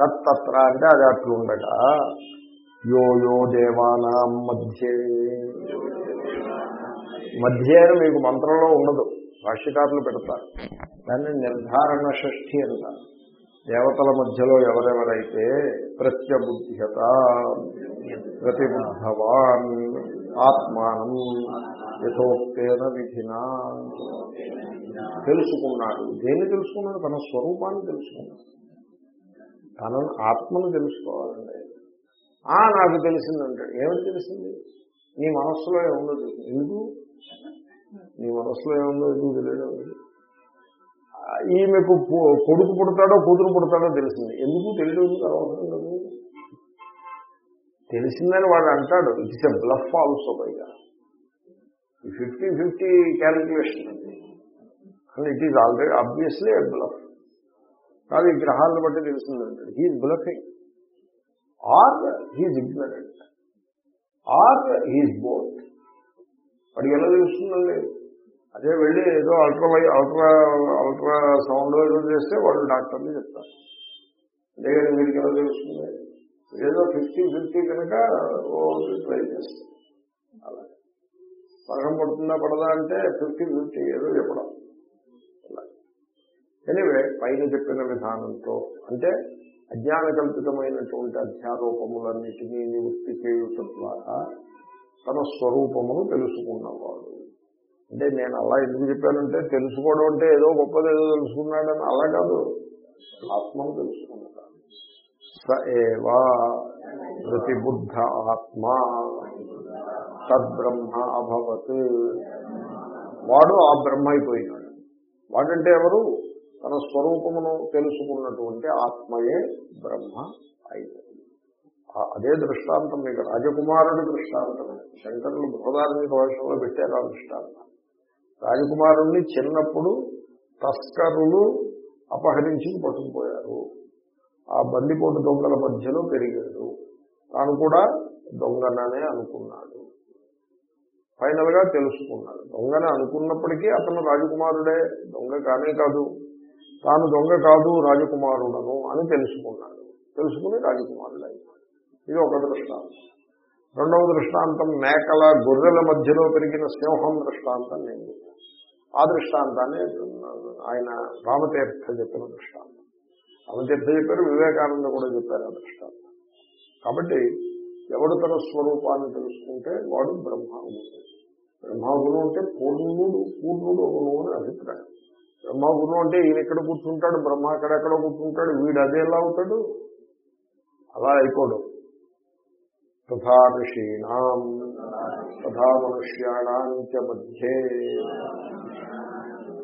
తత్తత్ర అంటే అది అట్లుండగా యో యో దేవానాం మధ్యే. మధ్య అని మీకు మంత్రంలో ఉండదు భాష్యకారులు పెడతారు. దాన్ని నిర్ధారణ షష్ఠి అంటారు. దేవతల మధ్యలో ఎవరెవరైతే ప్రత్యబుద్ధ్యత ప్రతిబుద్ధవాన్ ఆత్మానం యథోక్తేన విధినా. తెలుసుకున్నాడు. దేన్ని తెలుసుకున్నాడు? తన స్వరూపాన్ని తెలుసుకున్నాడు. తన ఆత్మను తెలుసుకోవాలండి. ఆ నాకు తెలిసిందంటాడు ఏమని తెలిసింది? నీ మనస్సులో ఏముండదు ఎందుకు? నీ మనస్సులో ఏముందో ఎందుకు తెలియడం ఈమెకు కొడుకు పుడతాడో కూతురు పుడతాడో తెలిసింది. ఎందుకు తెలియదు? అవసరం లేదు? తెలిసిందని వాడు అంటాడు. ఇట్స్ ఎ బ్లఫ్ ఆల్సో పైగా ఫిఫ్టీ ఫిఫ్టీ క్యాలిక్యులేషన్ అండి and it is already obviously a bluff కాదు ఈ గ్రహాలను బట్టి తెలిసిందంటాడు he's bluffing or he's ignorant or he's both వాడికి ఎలా తెలుస్తుందండి? అదే వెళ్ళి ఏదో అల్ట్రా అల్ట్రా అల్ట్రా సౌండ్ ఏదో చేస్తే వాళ్ళు డాక్టర్ని చెప్తారు అంతేగాని వీడికి ఎలా తెలుస్తుంది? ఏదో ఫిఫ్టీ ఫిఫ్టీ కనుక ట్రై చేస్తారు అలా. పడుతుందా పడదా అంటే ఫిఫ్టీ ఫిఫ్టీ ఏదో చెప్పడం. పైన చెప్పిన విధానంతో అంటే అజ్ఞాన కల్పితమైనటువంటి అధ్యారూపములన్నిటినీ నివృత్తి చేయుట ద్వారా తన స్వరూపమును తెలుసుకున్నవాడు. అంటే నేను అలా ఎందుకు చెప్పానంటే తెలుసుకోవడం అంటే ఏదో గొప్పది ఏదో తెలుసుకున్నాడని అలా కాదు. ఆత్మను తెలుసుకున్నాడు స ఏవా ప్రతిబుద్ధ ఆత్మ సద్బ్రహ్మ అభవత్. వాడు ఆ బ్రహ్మ అయిపోయినాడు. వాడంటే ఎవరు? తన స్వరూపమును తెలుసుకున్నటువంటి ఆత్మయే బ్రహ్మ అయినది. అదే దృష్టాంతం మీకు రాజకుమారుడి దృష్టాంతమే. శంకరులు బృహదార్మిక భాషలో పెట్టారు ఆ దృష్టాంతం. రాజకుమారుణ్ణి చిన్నప్పుడు తస్కరులు అపహరించి పట్టుకుపోయారు. ఆ బందిపోటు దొంగల మధ్యలో పెరిగాడు. తాను కూడా దొంగననే అనుకున్నాడు. ఫైనల్గా తెలుసుకున్నాడు. దొంగని అనుకున్నప్పటికీ అతను రాజకుమారుడే దొంగ కానే కాదు. తాను దొంగ కాదు రాజకుమారుడను అని తెలుసుకున్నాడు. తెలుసుకుని రాజకుమారుడు ఇది ఒక దృష్టాంతం. రెండవ దృష్టాంతం మేకల గొర్రెల మధ్యలో పెరిగిన సింహం దృష్టాంతం నేను చెప్పాను. ఆ దృష్టాంతాన్ని ఆయన రామతీర్థ చెప్పిన దృష్టాంతం. రామతీర్థ చెప్పారు వివేకానంద కూడా చెప్పారు ఆ దృష్టాంతం. కాబట్టి ఎవడు తన స్వరూపాన్ని తెలుసుకుంటే వాడు బ్రహ్మాగుడు బ్రహ్మాగుడు అంటే పూర్ణుడు పూర్ణుడు ఒకడు అని అభిప్రాయం. బ్రహ్మగురు అంటే ఈయన ఇక్కడ కూర్చుంటాడు? బ్రహ్మ అక్కడెక్కడ కూర్చుంటాడు? వీడు అదే ఎలా అవుతాడు? అలా అయిపోడు. తథా ఋషీణం తథా మనుష్యాణాం చ మధ్యే.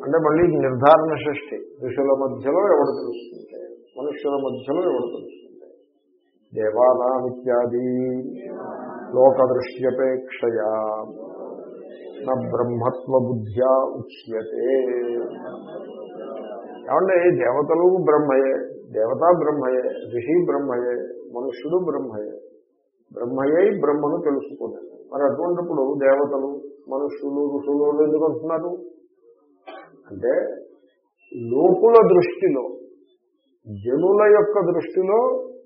అంటే మళ్ళీ నిర్ధారణ సృష్టి ఋషుల మధ్యలో ఎవడు తెలుస్తుంటే మనుష్యుల మధ్యలో ఎవడు తెలుస్తుంటే. దేవానామిత్యాది లోకదృశ్యపేక్షయా. నా బ్రహ్మత్వ బుద్ధ్యా ఉచ్యతే. ఏమంటే దేవతలు బ్రహ్మయే దేవతా బ్రహ్మయే ఋషి బ్రహ్మయే మనుష్యుడు బ్రహ్మయే. బ్రహ్మయే బ్రహ్మను తెలుసుకున్నాడు మరి అటువంటిప్పుడు దేవతలు మనుష్యులు ఋషులు ఎందుకు అంటున్నారు అంటే లోకుల దృష్టిలో జనుల యొక్క దృష్టిలో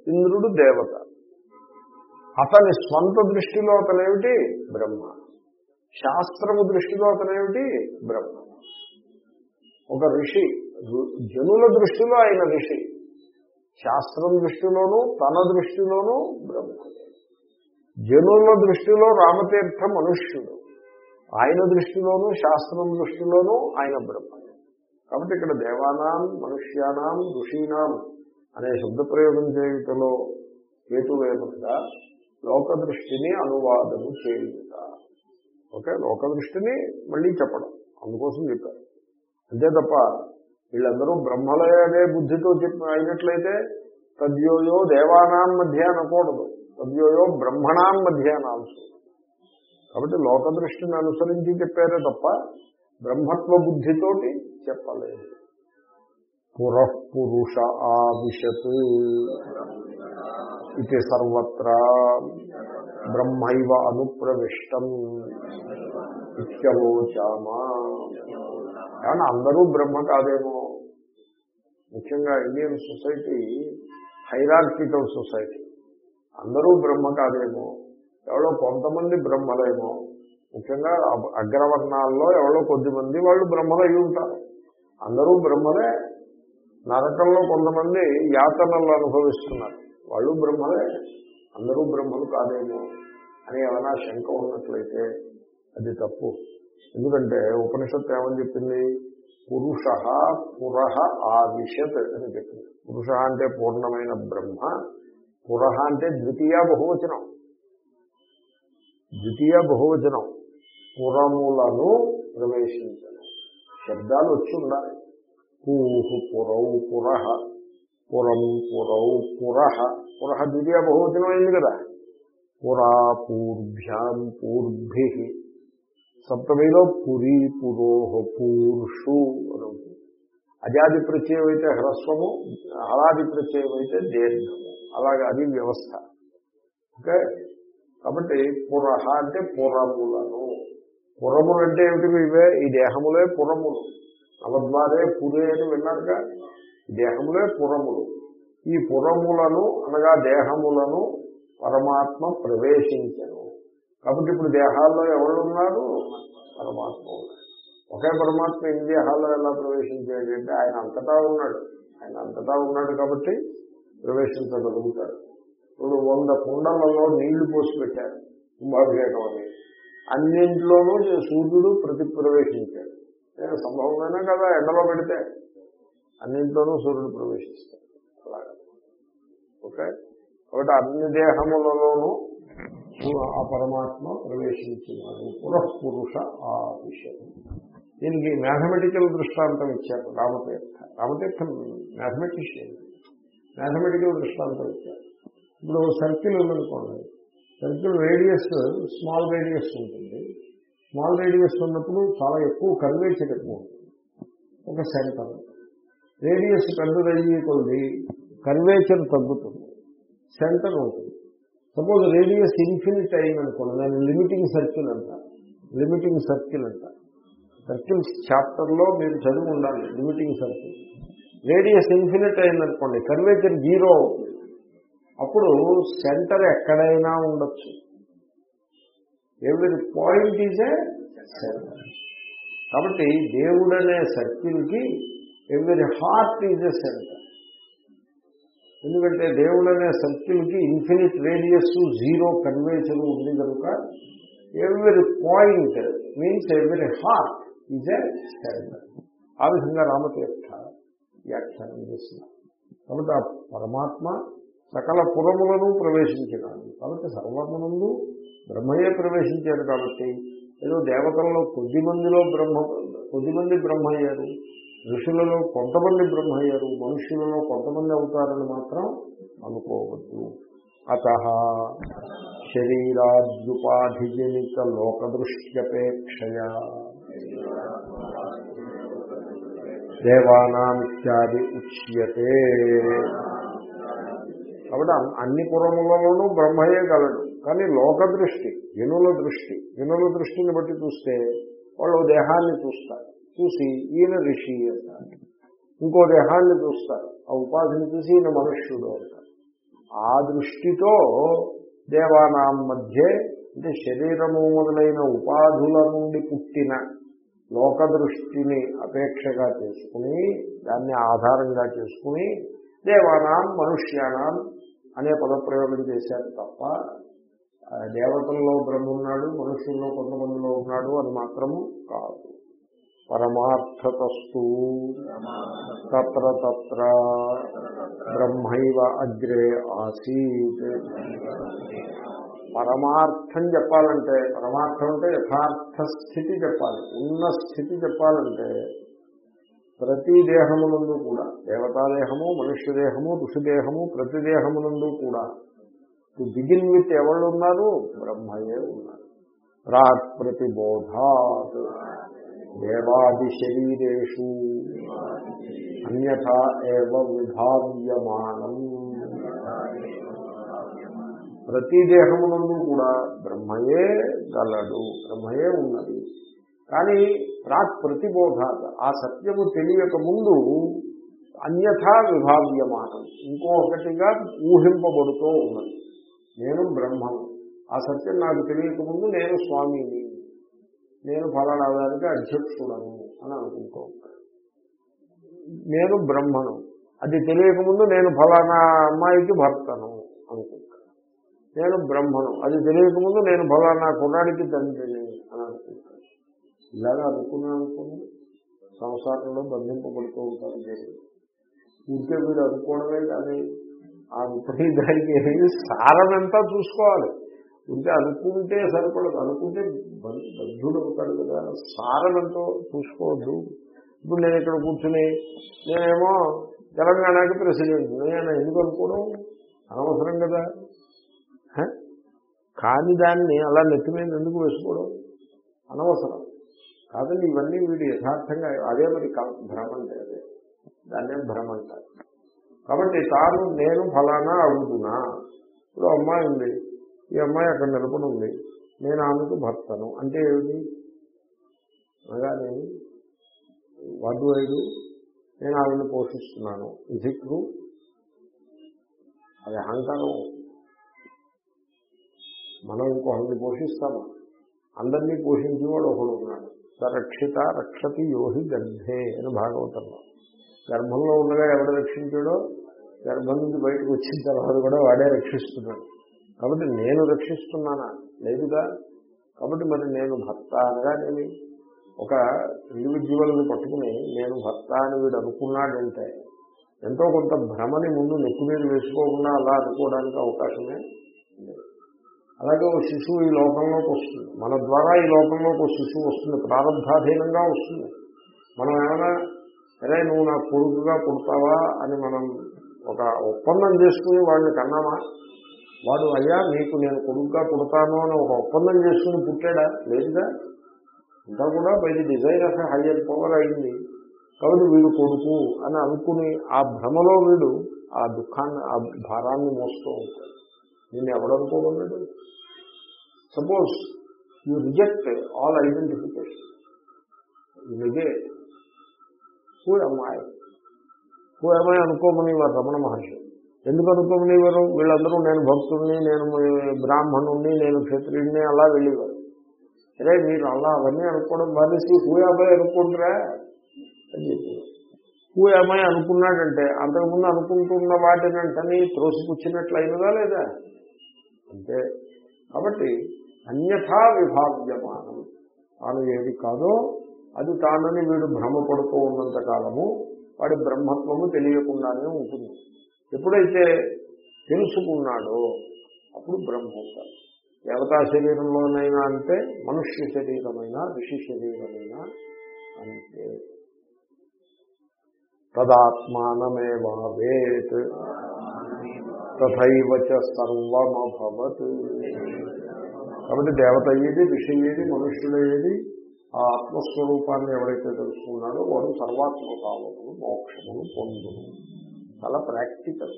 ఇంద్రుడు దేవత. అతని స్వంత దృష్టిలో అతనేమిటి? బ్రహ్మ. శాస్త్రము దృష్టిలో అతనేమిటి బ్రహ్మ. ఒక ఋషి జనుల దృష్టిలో ఆయన ఋషి. శాస్త్రం దృష్టిలోనూ తన దృష్టిలోనూ బ్రహ్మ. జనుల దృష్టిలో రామతీర్థ మనుష్యుడు. ఆయన దృష్టిలోనూ శాస్త్రం దృష్టిలోనూ ఆయన బ్రహ్మ. కాబట్టి ఇక్కడ దేవానాం మనుష్యానాం ఋషీనాం అనే శబ్దప్రయోగం చేయుటలో హేతువేమనగా లోక దృష్టిని అనువాదము చేయుట. ఓకే? లోక దృష్టిని మళ్ళీ చెప్పడం. అందుకోసం చెప్పారు. అంతే తప్ప వీళ్ళందరూ బ్రహ్మలే అనే బుద్ధితో చెప్పి అయినట్లయితే తద్యోయో దేవానాం మధ్య అనకూడదు. తద్యోయో బ్రహ్మణాం మధ్య అనాల్సి కాబట్టి లోక దృష్టిని అనుసరించి చెప్పారే తప్ప బ్రహ్మత్వ బుద్ధితోటి చెప్పలేదు. పురఃపురుష ఆవిశత్. ఇది సర్వత్రా బ్రహ్మైవ అనుప్రవిష్టం ఇత్యవోచామా. కానీ అందరూ బ్రహ్మ కాదేమో. ముఖ్యంగా ఇండియన్ సొసైటీ హైరార్కికల్ సొసైటీ. అందరూ బ్రహ్మ కాదేమో. ఎవరో కొంతమంది బ్రహ్మలేమో. ముఖ్యంగా అగ్రవర్ణాల్లో ఎవరో కొద్దిమంది వాళ్ళు బ్రహ్మలు ఉంటారు. అందరూ బ్రహ్మలే. నరకంలో కొంతమంది యాతనలు అనుభవిస్తున్నారు. వాళ్ళు బ్రహ్మలే. అందరూ బ్రహ్మలు కాదేమో అని ఏమైనా శంక ఉన్నట్లయితే అది తప్పు. ఎందుకంటే ఉపనిషత్తు ఏమని చెప్పింది? పురుష పురహ ఆవిశత్ అని చెప్పింది. పురుష అంటే పూర్ణమైన బ్రహ్మ పురహ అంటే ద్వితీయ బహువచనం. ద్వితీయ బహువచనం. పురములను ప్రవేశించను శబ్దాలు వచ్చి ఉండాలి. పూహు పురౌ పురహ పురం పురౌ పుర. పుర ద్వితీయ బహువచనం అయింది కదా. పురా పూర్భ్యాం పూర్భి. సప్తమిలో పురి పురోహ పూర్షు అని అజాది ప్రత్యయం అయితే హ్రస్వము హలాది ప్రత్యయం అయితే దీర్ఘము. అలాగే అది వ్యవస్థ. ఓకే? కాబట్టి పురహ అంటే పురములను. పురములు అంటే ఏమిటి ఇవే? ఈ దేహములే పురములు. నవద్వారే పురే అని విన్నారుగా? దేహములే పురములు. ఈ పురములను అనగా దేహములను పరమాత్మ ప్రవేశించను. కాబట్టి ఇప్పుడు దేహాల్లో ఎవరున్నారు? పరమాత్మ ఒకే పరమాత్మ ఎన్ని దేహాల్లో ఎలా ప్రవేశించాడు అంటే ఆయన అంతటా ఉన్నాడు. ఆయన అంతటా ఉన్నాడు కాబట్టి ప్రవేశించగలుగుతాడు. ఇప్పుడు వంద కుండలలో నీళ్ళు పోసి పెట్టారు కుంభాభిషేకం అని. అన్నింట్లోనూ సూర్యుడు ప్రతి ప్రవేశించాడు. సంభవమైనా కదా ఎండలో పెడితే. అన్నింట్లోనూ సూర్యుడు ప్రవేశిస్తాడు. అలాగా. ఓకే? కాబట్టి అన్ని దేహములలోనూ ఆ పరమాత్మ ప్రవేశించినాడు పురఃపురుష ఆ విషయం దీనికి మ్యాథమెటికల్ దృష్టాంతం ఇచ్చారు రామతీర్థ. రామతీర్థం మ్యాథమెటిషియన్. మ్యాథమెటికల్ దృష్టాంతం ఇచ్చారు. ఇప్పుడు సర్కిల్ ఉందనుకోండి. సర్కిల్ రేడియస్ స్మాల్ రేడియస్ ఉంటుంది. స్మాల్ రేడియస్ ఉన్నప్పుడు చాలా ఎక్కువ కన్వేచర్ ఎక్కువ ఉంటుంది. ఒక సెంటర్. రేడియస్ పెద్దదయ్యి కొద్ది కన్వేచర్ తగ్గుతుంది సెంటర్ ఉంటుంది సపోజ్ రేడియస్ ఇన్ఫినిట్ అయిందనుకోండి దాన్ని లిమిటింగ్ సర్కిల్ అంట లిమిటింగ్ సర్కిల్ అంట. సర్కిల్స్ చాప్టర్లో మీరు చదువు ఉండాలి లిమిటింగ్ సర్కిల్. రేడియస్ ఇన్ఫినిట్ అయిందనుకోండి కన్వేచర్ జీరో అవుతుంది. అప్పుడు సెంటర్ ఎక్కడైనా ఉండొచ్చు. ఎవరి పాయింట్ ఈజ్ ఏ సెంటర్. కాబట్టి దేవుడనే సర్కిల్కి ఎవరి హార్ట్ ఈజ్ ఎ సెంటర్ ఎందుకంటే దేవుడు అనే సర్కిల్కి ఇన్ఫినిట్ రేడియస్ జీరో కన్వేచర్ ఉంది కనుక ఎవరి పాయింట్ మీన్స్ ఎవరి హార్ట్ ఈజ్ ఎ సెంటర్ ఆ విధంగా రామతీర్థ వ్యాఖ్యానం చేస్తున్నారు కాబట్టి ఆ పరమాత్మ సకల పురములను ప్రవేశించినాడు. కాబట్టి సర్వమునందు బ్రహ్మయే ప్రవేశించాడు కాబట్టి ఏదో దేవతలలో కొద్ది మందిలో బ్రహ్మ కొద్ది మంది బ్రహ్మ అయ్యారు ఋషులలో కొంతమంది బ్రహ్మ అయ్యారు మనుషులలో కొంతమంది అవుతారని మాత్రం అనుకోవద్దు. అత శరీరాద్యుపాధిజనిత లోకదృష్ట్యపేక్షయా దేవానామిత్యాది ఉచ్యతే. కాబట్టి అన్ని పురములలోనూ బ్రహ్మయే గలడు. కానీ లోక దృష్టి జనుల దృష్టి జనుల దృష్టిని బట్టి చూస్తే వాళ్ళు దేహాన్ని చూస్తారు. చూసి ఈయన ఋషి అంటారు. ఇంకో దేహాన్ని చూస్తారు. ఆ ఉపాధిని చూసి ఈయన మనుష్యుడు అంటారు. ఆ దృష్టితో దేవానాం మధ్య అంటే శరీరము మొదలైన ఉపాధుల నుండి పుట్టిన లోక దృష్టిని అపేక్షగా చేసుకుని దాన్ని ఆధారంగా చేసుకుని దేవానాం మనుష్యానాం అనే పదప్రయోగం చేశారు తప్ప ఆ, దేవతల్లో బ్రహ్మ ఉన్నాడు మనుషుల్లో కొంతమందిలో ఉన్నాడు అని మాత్రము కాదు. పరమార్థతస్తు. తత్ర తత్ర బ్రహ్మైవ అగ్రే ఆసీత్. పరమార్థం చెప్పాలంటే పరమార్థం అంటే యథార్థ స్థితి చెప్పాలి. ఉన్న స్థితి చెప్పాలంటే ప్రతి దేహమునందు కూడా దేవతాదేహము మనుష్య దేహము ఋషిదేహము ప్రతి దేహమునందు కూడా టు బిగిన్ విత్ ఎవరు ఉన్నారు బ్రహ్మయే ఉన్నారు. ప్రాక్ ప్రతిబోధాత్ దేవాది శరీరేషు అన్యథా ఏవ విభావ్యమానం. ప్రతి దేహమునందు కూడా బ్రహ్మయే గలడు బ్రహ్మయే ఉన్నది. కానీ ప్రాక్ ప్రతిబోధ ఆ సత్యము తెలియక ముందు అన్యథా విభావ్యమానం ఇంకొకటిగా ఊహింపబడుతూ ఉన్నది. నేను బ్రహ్మను. ఆ సత్యం నాకు తెలియకముందు నేను స్వామిని. నేను ఫలానా దానికి అధ్యక్షుడను అని అనుకుంటూ. ఉంటాను నేను బ్రహ్మను. అది తెలియకముందు నేను ఫలానా అమ్మాయికి భర్తను అనుకుంటాను నేను బ్రహ్మను. అది తెలియకముందు నేను ఫలానా కుర్రాడికి తండ్రిని అని అనుకుంటాను ఇలాగా అనుకున్నాను అనుకోండి సంసారంలో బంధింపబడుతూ ఉంటారు దేవుడు ఇంకే మీరు అనుకోవడమే కానీ ఆ విపరీతానికి సారం చూసుకోవాలి. ఉంటే అనుకుంటే సరిపడదు. అనుకుంటే బద్ధుడు అవుతాడు కదా సారం చూసుకోవద్దు. ఇప్పుడు నేను ఇక్కడ కూర్చుని నేనేమో తెలంగాణకి ప్రెసిడెంట్ నేను ఎందుకు అనుకోవడం అనవసరం కదా. కాని దాన్ని అలా నెత్తి మీద ఎందుకు వేసుకోవడం? అనవసరం. కాదండి ఇవన్నీ వీడు యథార్థంగా అదే మరి భ్రమ అంటే అదే. దాన్నే భ్రమ అంటారు. కాబట్టి తాను నేను ఫలానా అవుతున్నా. ఇప్పుడు అమ్మాయి ఉంది. ఈ అమ్మాయి అక్కడ నిలబడి ఉంది. నేను ఆమెకు భర్తను. అంటే ఏమిటి? అనగానే వడ్డు ఐదు నేను ఆమెను పోషిస్తున్నాను. ఇది ట్రూ అది అహంకారం. మనం ఇంకో అన్ని పోషిస్తాము? అందరినీ పోషించేవాడు ఒకడు ఉన్నాడు. రక్షిత రక్షతి యోహి గర్భే అని భాగవతంలో. గర్భంలో ఉండగా ఎవడు రక్షించాడో? గర్భం నుంచి బయటకు వచ్చిన తర్వాత కూడా వాడే రక్షిస్తున్నాడు. కాబట్టి నేను రక్షిస్తున్నానా? లేదుగా. కాబట్టి మరి నేను భర్త అనగా నేను ఒక ఇండివిజువల్ని పట్టుకుని నేను భర్త అని వీడు అనుకున్నాడంటే ఎంతో కొంత భ్రమని ముందు నెక్కు మీద వేసుకోకుండా అలా అనుకోవడానికి అవకాశమే లేదు. అలాగే ఒక శిశువు ఈ లోకంలోకి వస్తుంది. మన ద్వారా ఈ లోకంలోకి ఒక శిశువు వస్తుంది. ప్రారంభాధీనంగా వస్తుంది. మనం ఏమైనా అరే నువ్వు నా కొడుకుగా పుడతావా? అని మనం ఒక ఒప్పందం చేసుకుని వాడిని కన్నామా? వాడు అయ్యా నీకు నేను కొడుకుగా పుడతాను అని ఒక ఒప్పందం చేసుకుని పుట్టాడా? లేదుగా ఇంకా కూడా by the design of higher power అయింది. కాబట్టి వీడు కొడుకు అని అనుకుని ఆ భ్రమలో వీడు ఆ దుఃఖాన్ని ఆ భారాన్ని మోస్తూ ఉంటాడు. నేను ఎవడనుకోగలడు suppose you reject all identification నిజే who అమ్మాయి హూ అమ్మాయి అనుకోమని వారు రమణ మహర్షి ఎందుకు అనుకునేవారు వీళ్ళందరూ నేను భక్తుడిని నేను బ్రాహ్మణుణ్ణి నేను క్షత్రియుడిని అలా వెళ్ళేవారు. అరే మీరు అలా అవన్నీ అనుకోవడం మానేసి హూయాబాయ్ అనుకుంటారా? అని చెప్పి హూయాబాయ్ అనుకున్నాడంటే అంతకుముందు అనుకుంటున్న వాటినంటని త్రోసిపుచ్చినట్లయినదా లేదా? అంటే కాబట్టి అన్యథా విభావ్యమానం. తాను ఏది కాదో అది తానని వీడు భ్రమపడుతూ ఉన్నంత కాలము వాడి బ్రహ్మత్వము తెలియకుండానే ఉంటుంది. ఎప్పుడైతే తెలుసుకున్నాడో అప్పుడు బ్రహ్మ దేవతా శరీరంలోనైనా అంటే మనుష్య శరీరమైనా ఋషి శరీరమైనా అంతే తదాత్మానమేవావేత్ తథైవ చ సర్వమభవత్. కాబట్టి దేవత అయ్యేది ఋషి అయ్యేది మనుష్యుడయ్యేది ఆ ఆత్మస్వరూపాన్ని ఎవరైతే తెలుసుకున్నాడో వాడు సర్వాత్మభావమును మోక్షమును పొందును. చాలా ప్రాక్టికల్.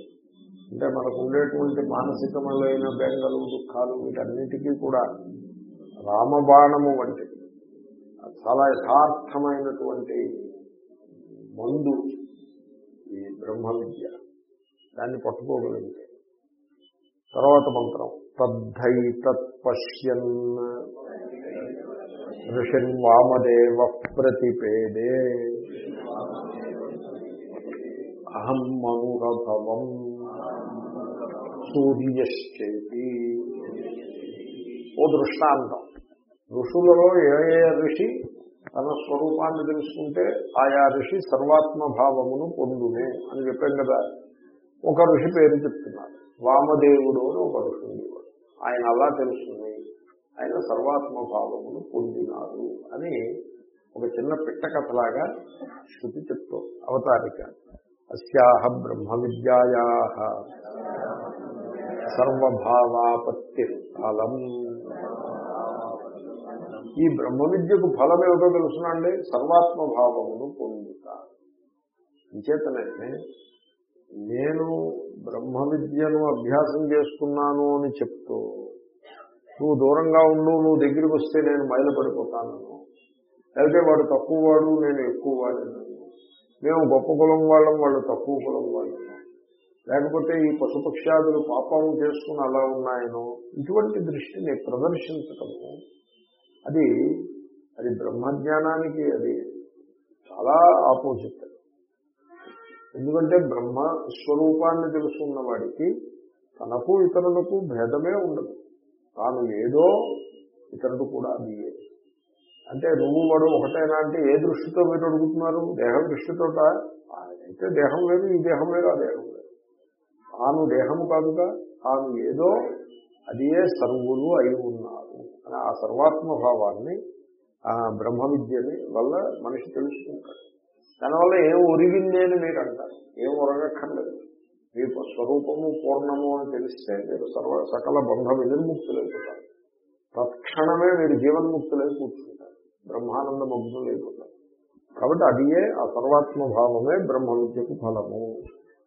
అంటే మనకు ఉండేటువంటి మానసికమైన బెంగలు దుఃఖాలు వీటన్నిటికీ కూడా రామబాణము వంటిది. చాలా యథార్థమైనటువంటి మందు ఈ బ్రహ్మ విద్య దాన్ని పట్టుకోగలిగితే. తర్వాత మంత్రం. తద్ధై తత్పశ్యన్ ఋషిన్ వామదేవ ప్రతిపేదే. అహం మనురభవం సూర్యశ్చేతి. ఓ దృష్టాంతం. ఋషులలో ఏ ఏ ఋషి తన స్వరూపాన్ని తెలుసుకుంటే ఆయా ఋషి సర్వాత్మ భావమును అని చెప్పాం కదా. ఒక ఋషి పేరు చెప్తున్నారు. వామదేవుడు అని ఒక ఋషి ఉండేవాడు. ఆయన అలా తెలుసుకుని ఆయన సర్వాత్మ భావమును పొందినారు అని ఒక చిన్న పిట్ట కథలాగా శృతి చెప్తూ అవతారిక. అస్యాహ బ్రహ్మ విద్యాయా సర్వభావాపత్తి ఫలం ఈ బ్రహ్మ విద్యకు ఫలం ఏమిటో తెలుసునండి? సర్వాత్మభావమును పొందుట. నేను బ్రహ్మ విద్యను అభ్యాసం చేస్తున్నాను అని చెప్తూ నువ్వు దూరంగా ఉండు నువ్వు దగ్గరికి వస్తే నేను బయలుపడిపోతాను లేకపోతే వాడు తక్కువ వాడు నేను ఎక్కువ వాడినాను మేము గొప్ప కులం వాళ్ళం వాళ్ళు తక్కువ కులం వాళ్ళం. లేకపోతే ఈ పశుపక్ష్యాదులు పాపం చేసుకుని అలా ఉన్నాయనో ఇటువంటి దృష్టిని ప్రదర్శించటము అది అది బ్రహ్మజ్ఞానానికి అది చాలా ఆపోజిట్. ఎందుకంటే బ్రహ్మ స్వరూపాన్ని తెలుసుకున్న వాడికి తనకు ఇతరులకు భేదమే ఉండదు. తాను ఏదో ఇతరుడు కూడా అది అంటే నువ్వు వాడు ఒకటేనా అంటే ఏ దృష్టితో మీరు అడుగుతున్నారు? దేహం దృష్టితోట? అయితే దేహం లేదు ఈ దేహం లేదు ఆ దేహం లేదు తాను దేహము కాదుగా తాను ఏదో అదే సర్వులు అయి ఉన్నారు. అని ఆ సర్వాత్మభావాన్ని ఆ బ్రహ్మ విద్యని వల్ల మనిషి తెలుసుకుంటాడు. దానివల్ల ఏం ఒరిగింది అని మీరు అంటారు. ఏం ఒరగక్కర్లేదు. మీ స్వరూపము పూర్ణము అని తెలిస్తే మీరు సర్వ సకల బంధ వినిర్ముక్తులైపోతారు. తత్క్షణమే మీరు జీవన్ముక్తులై కూర్చుంటారు. బ్రహ్మానంద మగ్నులైపోతారు కాబట్టి అదియే ఆ సర్వాత్మభావమే బ్రహ్మ విద్యకు ఫలము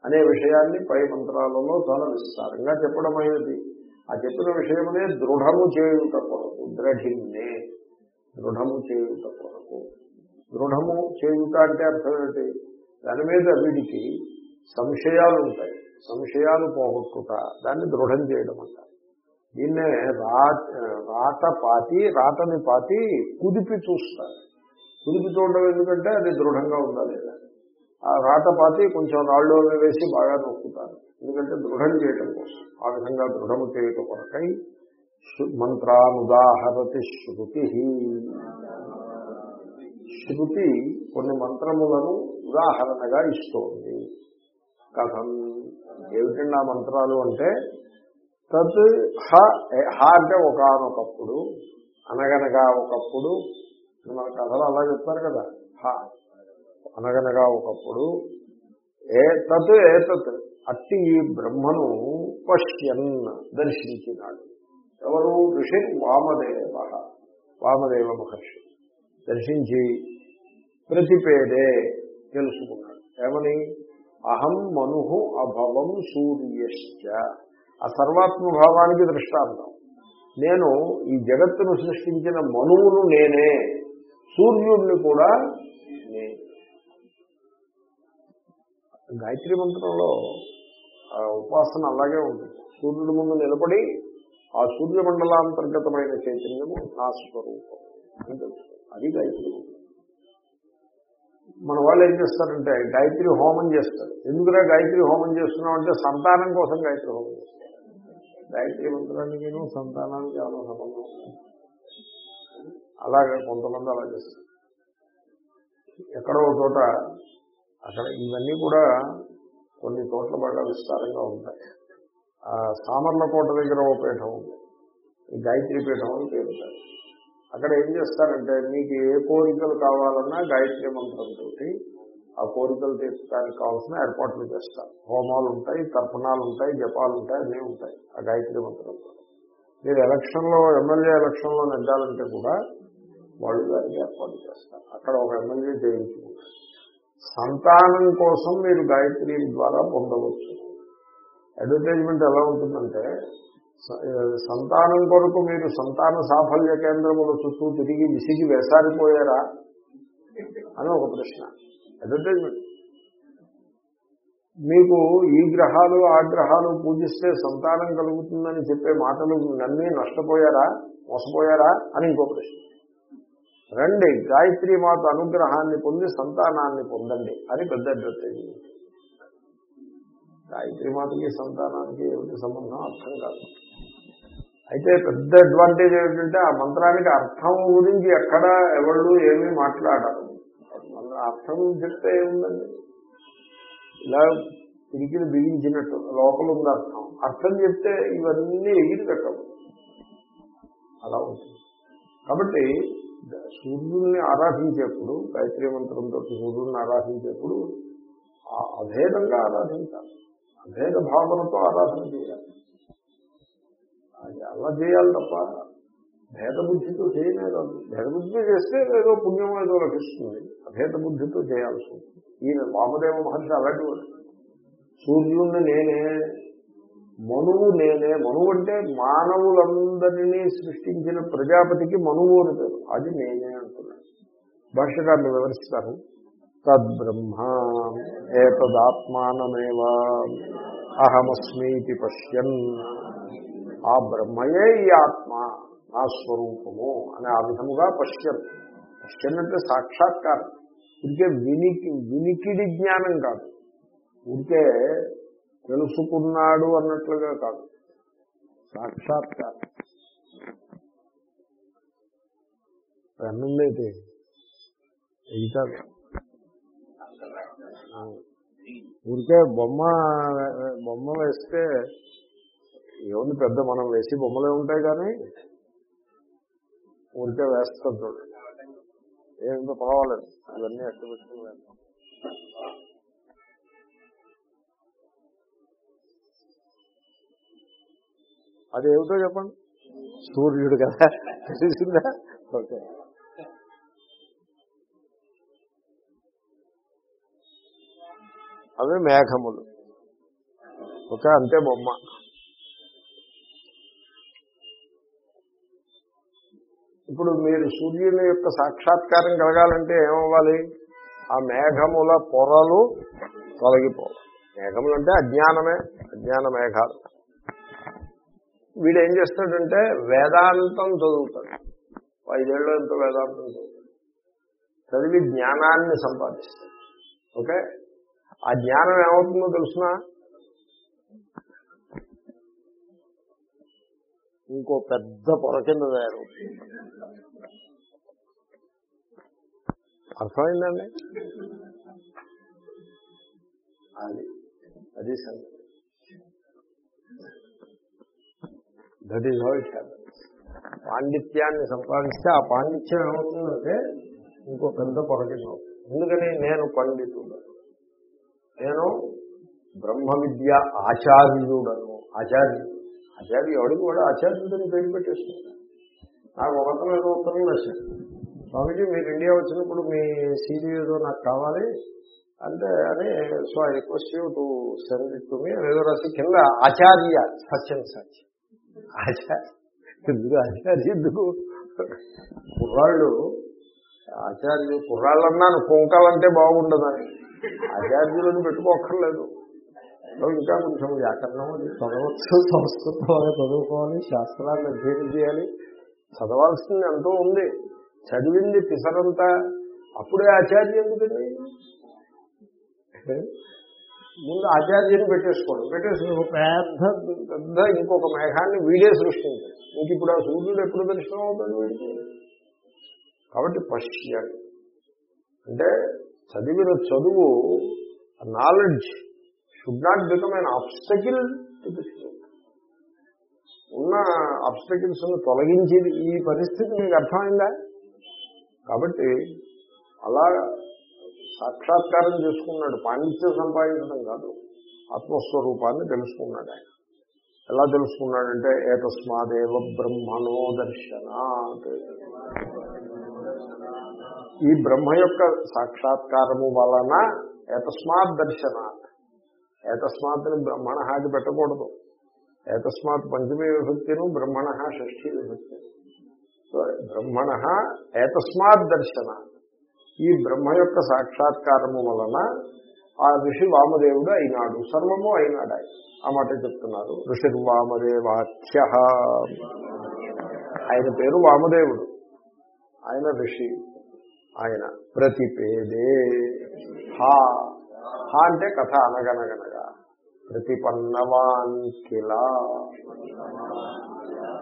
అనే విషయాన్ని పై మంత్రాలలో చాలా విస్తారంగా చెప్పడం అయినది ఆ చెప్పిన విషయమనే దృఢము చేయుట కొరకు దృఢిన్నే దృఢము చేయుట కొరకు. దృఢము చేయుట అంటే అర్థం ఏంటి దాని మీద వీడికి సంశయాలు ఉంటాయి సంశయాలు పోగొట్టుట దాన్ని దృఢం చేయడం అంటారు. దీన్నే రాత పాతి రాతని పాతి కుదిపి చూస్తారు. కుదిపి చూడడం ఎందుకంటే అది దృఢంగా ఉందా లేదా ఆ రాత పాతి కొంచెం రాళ్ళు వేసి బాగా నొక్కుతారు. ఎందుకంటే దృఢం చేయటం కోసం. ఆ విధంగా దృఢము చేయటం కొరకై మంత్రానుదాహరతి శృతి. శృతి కొన్ని మంత్రములను ఉదాహరణగా ఇస్తోంది. కథం ఏమిటండి ఆ మంత్రాలు అంటే తత్ హ హ అంటే ఒకనొకప్పుడు అనగనగా ఒకప్పుడు మన కథలు అలా చెప్తారు కదా హ అనగనగా ఒకప్పుడు ఏ తత్ ఏ తత్ అట్టి ఈ బ్రహ్మను పశ్యన్ దర్శించినాడు. ఎవరు? ఋషి వామదేవ వామదేవ మహర్షి దర్శించి ప్రతిపేదే తెలుసుకున్నాడు. ఏమని? అహం మను అభవం సూర్యశ్చ. ఆ సర్వాత్మభావానికి దృష్టాంతం. నేను ఈ జగత్తును సృష్టించిన మనువును నేనే సూర్యుడిని కూడా గాయత్రి మంత్రంలో ఉపాసన అలాగే ఉంటుంది సూర్యుడి ముందు నిలబడి ఆ సూర్యమండలాంతర్గతమైన చైతన్యము నా స్వరూపం అని తెలుసు అది గాయత్రి మన వాళ్ళు ఏం చేస్తారంటే గాయత్రి హోమం చేస్తారు. ఎందుకురా గాయత్రి హోమం చేస్తున్నాం అంటే సంతానం కోసం గాయత్రి హోమం చేస్తారు. గాయత్రి మంత్రానికి సంతానానికి ఏమైనా సంబంధం అలాగే కొంతమంది అలా చేస్తారు. ఎక్కడో చోట అక్కడ ఇవన్నీ కూడా కొన్ని చోట్ల బాగా విస్తారంగా ఉంటాయి. సామర్లకోట దగ్గర ఓ పీఠం ఉంది. ఈ గాయత్రి పీఠం అని పేరుతారు అక్కడ ఏం చేస్తారంటే మీకు ఏ కోరికలు కావాలన్నా గాయత్రి మంత్రంతో ఆ కోరికలు తీర్చడానికి కావాల్సిన ఏర్పాట్లు చేస్తారు. హోమాలు ఉంటాయి తర్పణాలు ఉంటాయి జపాలు ఉంటాయి అన్నీ ఉంటాయి ఆ గాయత్రి మంత్రంతో మీరు ఎలక్షన్లో ఎమ్మెల్యే ఎలక్షన్లో నెగ్గాలంటే కూడా వాళ్ళు దానికి ఏర్పాటు చేస్తారు. అక్కడ ఒక ఎమ్మెల్యే చేయించుకుంటారు సంతానం కోసం మీరు గాయత్రి ద్వారా పొందవచ్చు. అడ్వర్టైజ్మెంట్ ఎలా ఉంటుందంటే సంతానం కొరకు మీరు సంతాన సాఫల్య కేంద్రముల చుట్టూ తిరిగి విసిగి వేసారిపోయారా? అని ఒక ప్రశ్న. అడ్వర్టైజ్మెంట్ మీకు ఈ గ్రహాలు ఆ గ్రహాలు పూజిస్తే సంతానం కలుగుతుందని చెప్పే మాటలు నమ్మి నష్టపోయారా మోసపోయారా అని ఇంకో ప్రశ్న. రండి గాయత్రి మాత అనుగ్రహాన్ని పొంది సంతానాన్ని పొందండి అని పెద్ద అడ్వర్టైజ్మెంట్ గాయత్రి మాతకి సంతానానికి ఏమిటి సంబంధం? అర్థం కాదు. అయితే పెద్ద అడ్వాంటేజ్ ఏమిటంటే ఆ మంత్రానికి అర్థం గురించి ఎక్కడ ఎవళ్ళు ఏమీ మాట్లాడారు. అర్థం చెప్తే ఏముందండి? ఇలా తిరిగిని బిగించినట్టు లోపల ఉంది అర్థం. అర్థం చెప్తే ఇవన్నీ ఎగిరి పెట్టవు. అలా ఉంటుంది. కాబట్టి సూర్యుడిని ఆరాధించేప్పుడు గాయత్రి మంత్రంతో సూర్యుడిని ఆరాధించేప్పుడు అభేదంగా ఆరాధించాలి. అభేద భావనతో ఆరాధన చేయాలి. అది అలా చేయాలి తప్ప భేద బుద్ధితో చేయలేదు భేద బుద్ధితో చేస్తే ఏదో పుణ్యం ఏదో లభిస్తుంది. అభేద బుద్ధితో చేయాల్సి ఉంటుంది. ఈయన వామదేవ మహర్షి అలాంటి వాడు. సూర్యుడిని నేనే మనువు నేనే మనువు అంటే మానవులందరినీ సృష్టించిన ప్రజాపతికి మనువు అని పేరు. అది నేనే అంటున్నాను భాష్యకారులు వివరిస్తారు. తద్బ్రహ్మ ఏతదాత్మానమేవా అహమస్మీతి పశ్యన్. ఆ బ్రహ్మయే ఈ ఆత్మ నా స్వరూపము అనే ఆ విధముగా పశ్యన్. పశ్యన్ అంటే సాక్షాత్కారం. ఊరికే వినికి వినికిడి జ్ఞానం కాదు. ఊరికే తెలుసుకున్నాడు అన్నట్లుగా కాదు. సాక్షాత్కారం. పెన్నుండేది ఇది కాదు ఊరికే బొమ్మ బొమ్మ వేస్తే ఏముంది పెద్ద మనం వేసి బొమ్మలే ఉంటాయి కానీ ఊరికే వేస్తాం చూడండి ఏమిటో పర్వాలేదు. ఇవన్నీ ఎక్కడ పెట్టుకుని అదేమిటో చెప్పండి. సూర్యుడు కదా. తెలిసిందా? ఓకే. అవి మేఘములు. ఓకే అంతే బొమ్మ. ఇప్పుడు మీరు సూర్యుని యొక్క సాక్షాత్కారం కలగాలంటే ఏమవ్వాలి? ఆ మేఘముల పొరలు తొలగిపోవాలి మేఘములు అంటే అజ్ఞానమే అజ్ఞాన మేఘాలు. వీడు ఏం చేస్తాడంటే వేదాంతం చదువుతాడు. ఐదేళ్ళు ఎంతో వేదాంతం చదువుతాడు. చదివి జ్ఞానాన్ని సంపాదిస్తాడు. ఓకే? ఆ జ్ఞానం ఏమవుతుందో తెలుసిన? ఇంకో పెద్ద పొర కింద తయారవుతుంది అర్థమైందండి? అది అది సంగతి. That is how it happens పాండిత్యాన్ని సంపాదిస్తే ఆ పాండిత్యం ఏమవుతుందంటే ఇంకో పెద్ద పొరకింద అవుతుంది. ఎందుకని? నేను పండితుడు. నేను బ్రహ్మ విద్య ఆచార్యుడను. ఆచార్యుడు. ఆచార్య ఎవడికి కూడా ఆచార్యుడిని పేరు పెట్టేస్తున్నాడు నాకు ఒకతను ఏదో ఉత్తరం రాశాడు. స్వామిజీ మీరు ఇండియా వచ్చినప్పుడు మీ సీడీ ఏదో నాకు కావాలి. అంటే అని so I request you to send it to me ఏదో రాసి కింద ఆచార్య సత్యం సత్య ఆచార్య ఎందుకు ఆచార్య ఎందుకు? కుర్రాళ్ళు ఆచార్యులు కుర్రాళ్ళు అన్నాను కుంకాలంటే బాగుండదని. ఆచార్యులను పెట్టుకోక్కర్లేదు. ఇంకా కొంచెం వ్యాకరణం అది చదవచ్చు. సంస్కృతం చదువుకోవాలి శాస్త్రాన్ని అధ్యయనం చేయాలి. చదవాల్సింది ఎంతో ఉంది. చదివింది పిసరంతా అప్పుడే ఆచార్య ఎందుకండి ముందు ఆచార్యని పెట్టేసుకోండి పెట్టేసుకుని ఒక పెద్ద పెద్ద ఇంకొక మేఘాన్ని వీడే సృష్టించాడు. ఇంక ఇప్పుడు ఆ సూర్యుడు ఎప్పుడు దర్శనం అవుతాడు వీడికి? కాబట్టి పశ్యాలి అంటే చదివిన చదువు knowledge should not become an obstacle ఉన్న ఆబ్స్టకిల్స్ తొలగించేది ఈ పరిస్థితి మీకు అర్థమైందా? కాబట్టి అలా సాక్షాత్కారం చేసుకున్నాడు. పాండిత్యం సంపాదించడం కాదు. ఆత్మస్వరూపాన్ని తెలుసుకున్నాడు ఆయన. ఎలా తెలుసుకున్నాడంటే ఏతస్మాదేవ బ్రహ్మణో దర్శనాత్ ఈ బ్రహ్మ యొక్క సాక్షాత్కారము వలన ఏతస్మాత్ దర్శన ఏతస్మాత్ని బ్రహ్మణ అది పెట్టకూడదు. ఏతస్మాత్ పంచమీ విభక్తిను బ్రహ్మణ షష్ఠీ విభక్తి. బ్రహ్మణ ఏతస్మాత్ దర్శన. ఈ బ్రహ్మ యొక్క సాక్షాత్కారము వలన ఆ ఋషి వామదేవుడు అయినాడు. సర్వము అయినాడు ఆ మాట చెప్తున్నారు. ఋషిర్వామదేవాఖ్య. ఆయన పేరు వామదేవుడు. ఆయన ఋషి. ఆయన ప్రతిపేదే. హా. హా అంటే కథ అనగనగనగా. ప్రతిపన్నవాన్ కిలా.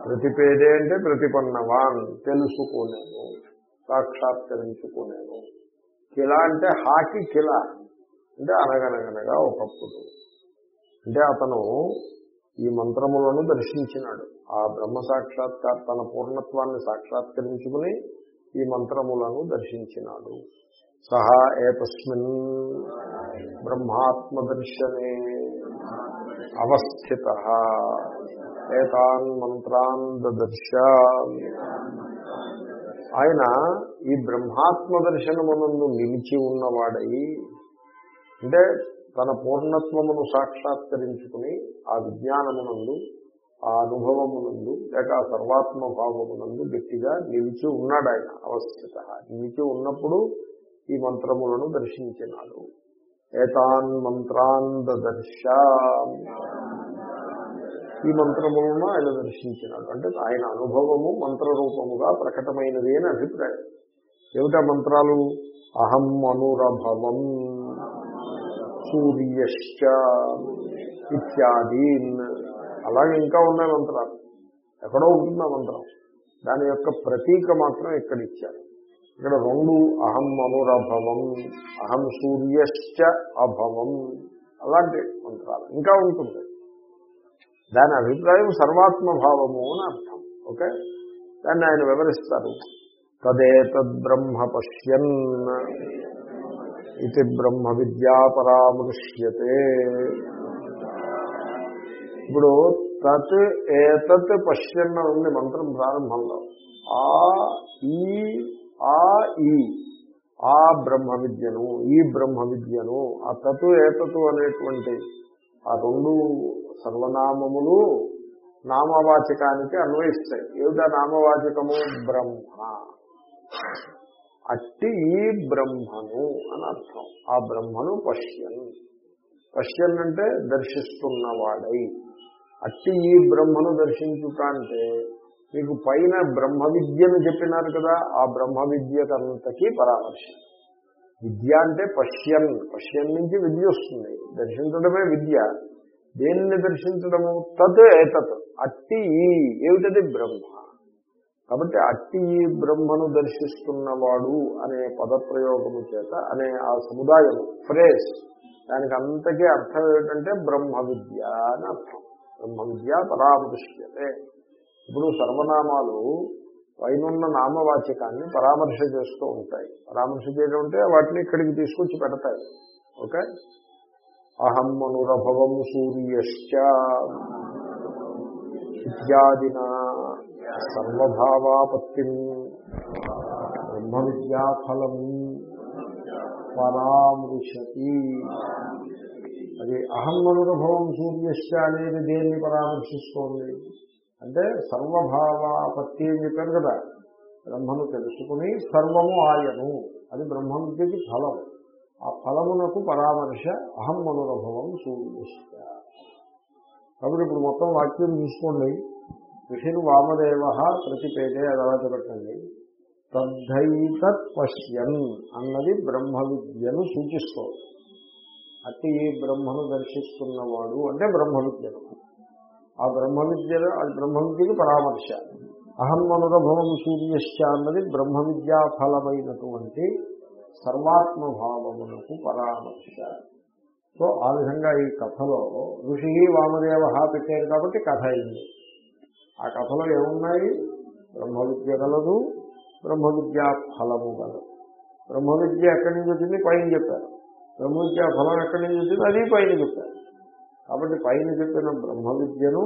ప్రతిపేదే అంటే ప్రతిపన్నవాన్ తెలుసుకోలేను సాక్షాత్కరించుకోలేను కిలా అంటే హాకి కిలా అంటే అనగనగనగా ఒకప్పుడు. అంటే అతను ఈ మంత్రములను దర్శించినాడు. ఆ బ్రహ్మ సాక్షాత్కార తన పూర్ణత్వాన్ని సాక్షాత్కరించుకుని ఈ మంత్రములను దర్శించినాడు. సహా ఏతస్మిన్ బ్రహ్మాత్మదర్శనే అవస్థిత. ఏతాన్ మంత్రాన్ దదర్శ ఆయన ఈ బ్రహ్మాత్మ దర్శనమునందు నిలిచి ఉన్నవాడై అంటే తన పూర్ణత్వమును సాక్షాత్కరించుకుని ఆ విజ్ఞానమునందు ఆ అనుభవమునందు లేక ఆ సర్వాత్మ భావమునందు గట్టిగా నిలిచి ఉన్నాడు ఆయన అవస్థిత. నిలిచి ఉన్నప్పుడు ఈ మంత్రములను దర్శించినాడు. ఏతాన్ మంత్రాన్ దర్శ ఈ మంత్రములను ఆయన దర్శించినాడు. అంటే ఆయన అనుభవము మంత్రరూపముగా ప్రకటమైనది అని అభిప్రాయం. ఏమిటా మంత్రాలు? అహం అనురభవం సూర్యశ్చ ఇత్యాదీన్. అలాగే ఇంకా ఉన్నాయి మంత్రాలు. ఎక్కడో ఉంటుంది ఆ మంత్రం. దాని యొక్క ప్రతీక మాత్రం ఇక్కడ ఇచ్చారు ఇక్కడ రెండు అహం అనురభవం అహం సూర్యశ్చ అభవం అలాంటి మంత్రాలు ఇంకా ఉంటుంది. దాని అభిప్రాయం సర్వాత్మభావము అని అర్థం ఓకే? దాన్ని ఆయన వివరిస్తారు. తదేతద్ బ్రహ్మ పశ్యన్ ఇది బ్రహ్మ విద్యా పరామృశ్యతే. ఇప్పుడు తత్ ఏతత్ పశ్యన్న ఉంది మంత్రం ప్రారంభంలో. ఆ ఈ ఆ ఈ ఆ బ్రహ్మ విద్యను ఈ బ్రహ్మ విద్యను ఆ తతు ఏతతు అనేటువంటి ఆ రెండు సర్వనామములు నామవాచకానికి అన్వయిస్తాయి. ఏమిటా నామవాచకము? బ్రహ్మ. అట్టి ఈ బ్రహ్మను అని అర్థం. ఆ బ్రహ్మను పశ్యన్. పశ్యన్ అంటే దర్శిస్తున్నవాడై. అట్టి ఈ బ్రహ్మను దర్శించుట అంటే మీకు పైన బ్రహ్మ విద్యను చెప్పినారు కదా ఆ బ్రహ్మ విద్యకంతకీ పరామర్శ. విద్య అంటే పశ్యన్. పశ్యన్ నుంచి విద్య వస్తుంది. దర్శించడమే విద్య. దేన్ని దర్శించడము? తత్ ఏతత్. అట్టి ఈ. ఏమిటది? బ్రహ్మ. కాబట్టి అట్టి ఈ బ్రహ్మను దర్శిస్తున్నవాడు అనే పదప్రయోగము చేత అనే ఆ సముదాయం ఫ్రేజ్. దానికి అంతకీ అర్థం ఏమిటంటే బ్రహ్మ విద్య అని అర్థం. బ్రహ్మ విద్య పరామృశ్యతే ఇప్పుడు సర్వనామాలు పైనున్న నామవాచకాన్ని పరామర్శ చేస్తూ ఉంటాయి. పరామర్శ చేయడం అంటే వాటిని ఇక్కడికి తీసుకొచ్చి పెడతాయి. ఓకే? అహం అనురభవం సూర్యశ్చ ఇత్యాదిన సర్వభావాపత్తి బ్రహ్మ విద్యాఫలం పరామృశతి. అది అహం అనురభవం సూర్యశ్చ అనేది దేన్ని పరామర్శిస్తోంది? అంటే సర్వభావాపత్తి అని చెప్పారు కదా. బ్రహ్మను తెలుసుకుని సర్వము ఆయను. అది బ్రహ్మ విద్యకి ఫలం. ఆ ఫలమునకు పరామర్శ అహం అనురభవం సూర్యశ్చ కాబట్టి ఇప్పుడు మొత్తం వాక్యం చూసుకోండి. ఋషిని వామదేవ ప్రతిపేదే అలవాటు పెట్టండి తద్ధైతత్ పశ్యన్ అన్నది బ్రహ్మ విద్యను సూచిస్తోంది. అతి బ్రహ్మను దర్శిస్తున్నవాడు అంటే బ్రహ్మ విద్యను. ఆ బ్రహ్మ విద్యను బ్రహ్మ విద్యకి పరామర్శ. అహం అనురభవం సూర్యశ్చ అన్నది బ్రహ్మ విద్యా ఫలమైనటువంటి సర్వాత్మభావమునకు పరామర్శ. సో ఆ విధంగా ఈ కథలో ఋషి వామదేవ పెట్టారు కాబట్టి కథ అయింది. ఆ కథలో ఏమున్నాయి? బ్రహ్మ విద్య గలదు బ్రహ్మ విద్యా ఫలము గలదు. బ్రహ్మ విద్య ఎక్కడి నుంచి వచ్చింది? పైన చెప్పారు. బ్రహ్మ విద్యా ఫలం ఎక్కడి నుంచి వచ్చింది? అది పైన చెప్పారు. కాబట్టి పైన చెప్పిన బ్రహ్మ విద్యను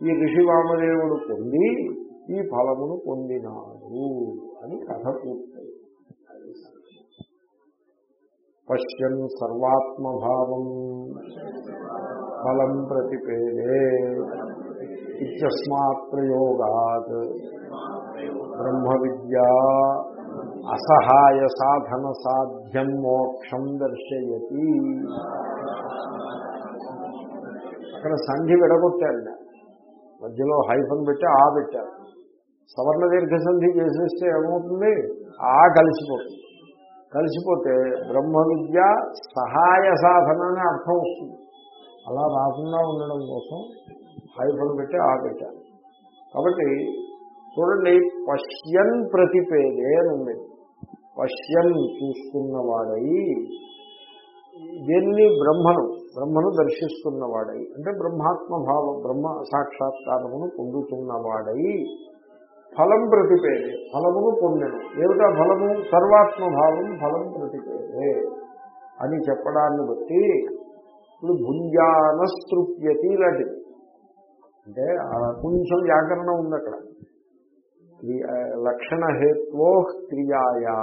ఈ ఋషి వామదేవుడు పొంది ఈ ఫలమును పొందినాడు అని కథ పూర్తయి పశ్యన్ సర్వాత్మభావం ఫలం ప్రతిపేదే ఇత్యస్మాత్ ప్రయోగాత్ బ్రహ్మ విద్యా అసహాయ సాధన సాధ్యం మోక్షం దర్శయతి. అక్కడ సంధి విడగొట్టారు మధ్యలో హైఫన్ పెట్టి ఆ పెట్టారు. సవర్ణ దీర్ఘ సంధి చేసేస్తే ఏమవుతుంది? ఆ కలిసిపోతుంది. కలిసిపోతే బ్రహ్మ విద్య సహాయ సాధన అనే అర్థం వస్తుంది. అలా రాకుండా ఉండడం కోసం హైఫన్ పెట్టి ఆ పెట్టారు. కాబట్టి చూడండి పశ్యన్ ప్రతిపేదే అని ఉంది. పశ్యన్ చూసుకున్నవాడై దేన్ని బ్రహ్మను బ్రహ్మను దర్శిస్తున్నవాడై అంటే బ్రహ్మాత్మభావం బ్రహ్మ సాక్షాత్కారమును పొందుతున్నవాడై ఫలం ప్రతిపేదే ఫలమును పొందను. ఏమిటా ఫలము? సర్వాత్మభావం ఫలం ప్రతిపేదే అని చెప్పడాన్ని బట్టి ఇప్పుడు భుంజానస్తృప్యతి లాంటిది. అంటే కొంచెం వ్యాకరణం ఉంది అక్కడ లక్షణహేత్వో క్రియాయా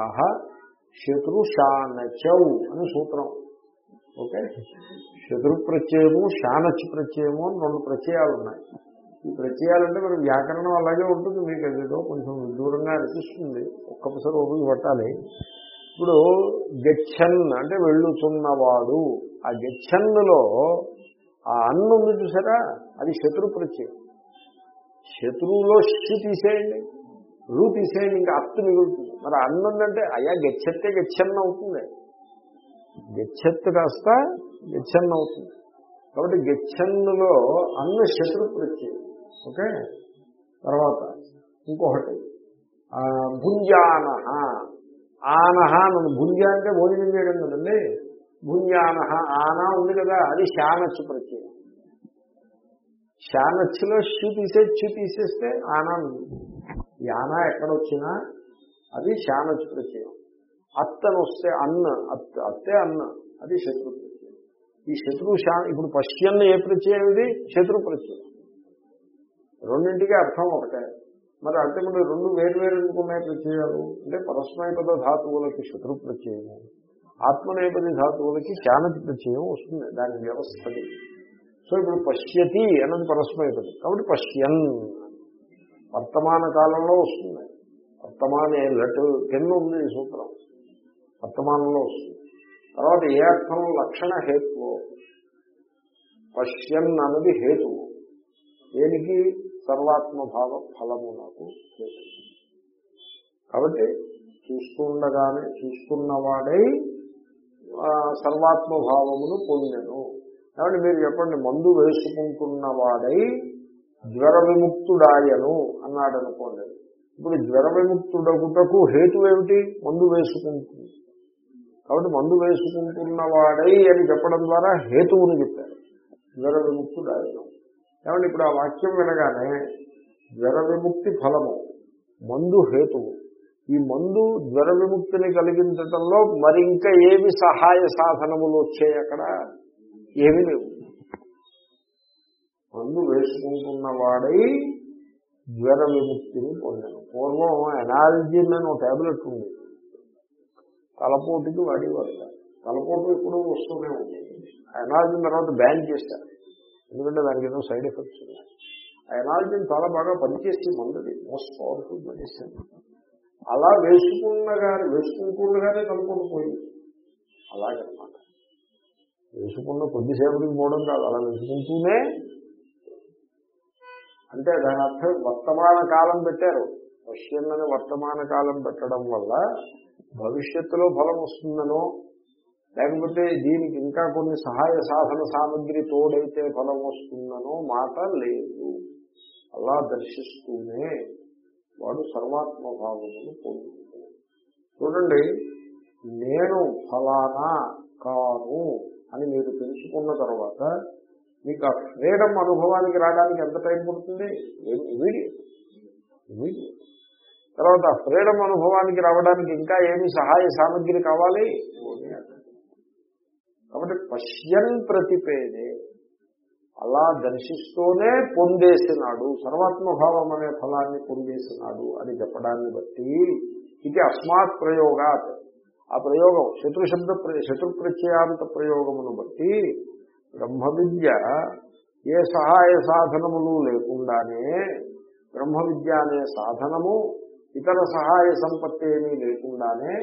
శత్రుషానచౌ అని సూత్రం. ఓకే? శత్రు ప్రత్యయము శానచ్ ప్రత్యయము అని రెండు ప్రత్యయాలు ఉన్నాయి ఈ ప్రత్యయాలంటే మరి వ్యాకరణం అలాగే ఉంటుంది మీకు ఏదో కొంచెం దూరంగా అనిపిస్తుంది. ఒక్కసారి ఓపిక పట్టాలి. ఇప్పుడు గచ్చన్ అంటే వెళ్ళుచున్నవాడు ఆ గచ్చన్నులో ఆ అన్ను ఉంది చూసారా? అది శత్రు ప్రత్యయం శత్రువులో శి తీసేయండి. రూ తీసేయండి ఇంకా అత్తు మిగులుతుంది. మరి అన్నుందంటే అయ్యా గచ్చత్తే గచ్చన్న అవుతుంది గచ్చత్తు కాస్త గచ్చన్న అవుతుంది కాబట్టి గచ్చన్నులో అన్న శత్రు ప్రత్యయం ఓకే? తర్వాత ఇంకొకటి ఆ, భుంజానహ. ఆనహ నన్ను భుంజ అంటే భోజనం చేయడం కదండి? భుంజానహ ఆన ఉంది కదా అది శానచ్చు ప్రత్యయం శానచ్చులో షూ తీసే చూ తీసేస్తే ఆనా ఉంది. ఎక్కడొచ్చినా అది శానచ్చు ప్రత్యయం అత్తను వస్తే అన్న అత్త అత్తే అన్న అది శత్రుత్వం. ఈ శత్రువు శా ఇప్పుడు పశ్యన్న ఏ ప్రత్యయం ఇది? శత్రు ప్రత్యయం. రెండింటికి అర్థం ఒకటే. మరి అంటే మరి రెండు వేరు వేరు ఎందుకున్నాయి ప్రత్యయాలు అంటే పరస్మైపద ధాతువులకి శత్రు ప్రత్యయము ఆత్మనేపది ధాతువులకి శానతి ప్రత్యయం వస్తుంది దాని వ్యవస్థది. సో ఇప్పుడు పశ్యతి అన్నది పరస్మైపది కాబట్టి పశ్యన్. వర్తమాన కాలంలో వస్తుంది. వర్తమానే లట్ కింద ఉంది ఈ సూత్రం. వర్తమానంలో వస్తుంది. తర్వాత ఏ అర్థం? లక్షణ హేతువు. పశ్యన్ అన్నది హేతువు. దేనికి? సర్వాత్మభావ ఫలమునకు హేతు కాబట్టి చూస్తుండగానే చూస్తున్నవాడై సర్వాత్మభావమును పొందెను. కాబట్టి మీరు చెప్పండి మందు వేసుకుంటున్నవాడై జ్వర విముక్తుడాయను అన్నాడు అనుకోండి ఇప్పుడు జ్వర విముక్తుడగుటకు హేతు ఏమిటి మందు వేసుకుంటుంది. కాబట్టి మందు వేసుకుంటున్నవాడై అని చెప్పడం ద్వారా హేతువుని చెప్పారు. జ్వర విముక్తి కాబట్టి ఇప్పుడు ఆ వాక్యం వినగానే జ్వర విముక్తి ఫలము మందు హేతువు. ఈ మందు జ్వర విముక్తిని కలిగించటంలో మరి ఇంకా ఏమి సహాయ సాధనములు వచ్చాయి అక్కడ? ఏమి లేవు. మందు వేసుకుంటున్న వాడై జ్వర విముక్తిని పొందాను పూర్వం ఎనాలజిన్ అని ఒక టాబ్లెట్ ఉంది. తలపోటుకి వాడేవారు. తలపోటు ఇప్పుడు వస్తూనే ఉంది. ఎనాలజిన్ తర్వాత బ్యాన్ చేశారు. ఎందుకంటే దానికి ఏదో సైడ్ ఎఫెక్ట్స్ ఉన్నాయి. ఆ చాలా బాగా పనిచేసి మందుది మోస్ట్ పవర్ఫుల్ మెడిసిన్. అలా వేసుకున్నగానే వేసుకుంటుండగానే తలపోటు పోయింది. అలాగనమాట. వేసుకున్న కొద్దిసేపటికి పోవడం కాదు అలా వేసుకుంటూనే. అంటే దాని అర్థం వర్తమాన కాలం పెట్టారు. క్వశ్చన్ వర్తమాన కాలం పెట్టడం వల్ల భవిష్యత్తులో ఫలం వస్తుందనో లేకపోతే దీనికి ఇంకా కొన్ని సహాయ సాధన సామగ్రి తోడైతే ఫలం వస్తుందనో మాట లేదు. అలా దర్శిస్తూనే వాడు సర్వాత్మభావమును పొందుతుంది చూడండి నేను ఫలానా కాను అని మీరు తెలుసుకున్న తర్వాత మీకు ఆ ఫ్రీడమ్ అనుభవానికి రావడానికి ఎంత టైం పడుతుంది? ఇమీడియట్. ఇమీడియట్. తర్వాత ఫ్రీడమ్ అనుభవానికి రావడానికి ఇంకా ఏమి సహాయ సామగ్రి కావాలి? కాబట్టి పశ్యన్ ప్రతిపేదే. అలా దర్శిస్తూనే పొందేసినాడు. సర్వాత్మభావం అనే ఫలాన్ని పొందేసినాడు అని చెప్పడాన్ని బట్టి ఇది అస్మాత్ ప్రయోగాత్. ఆ ప్రయోగం శత్రుశబ్ద ప్ర- శత్రు ప్రత్యయాంత ప్రయోగమును బట్టి బ్రహ్మ విద్య ఏ సహాయ సాధనములు లేకుండానే బ్రహ్మ విద్య అనే సాధనము ఇతర సహాయ సంపత్తి ఏమీ లేకుండానే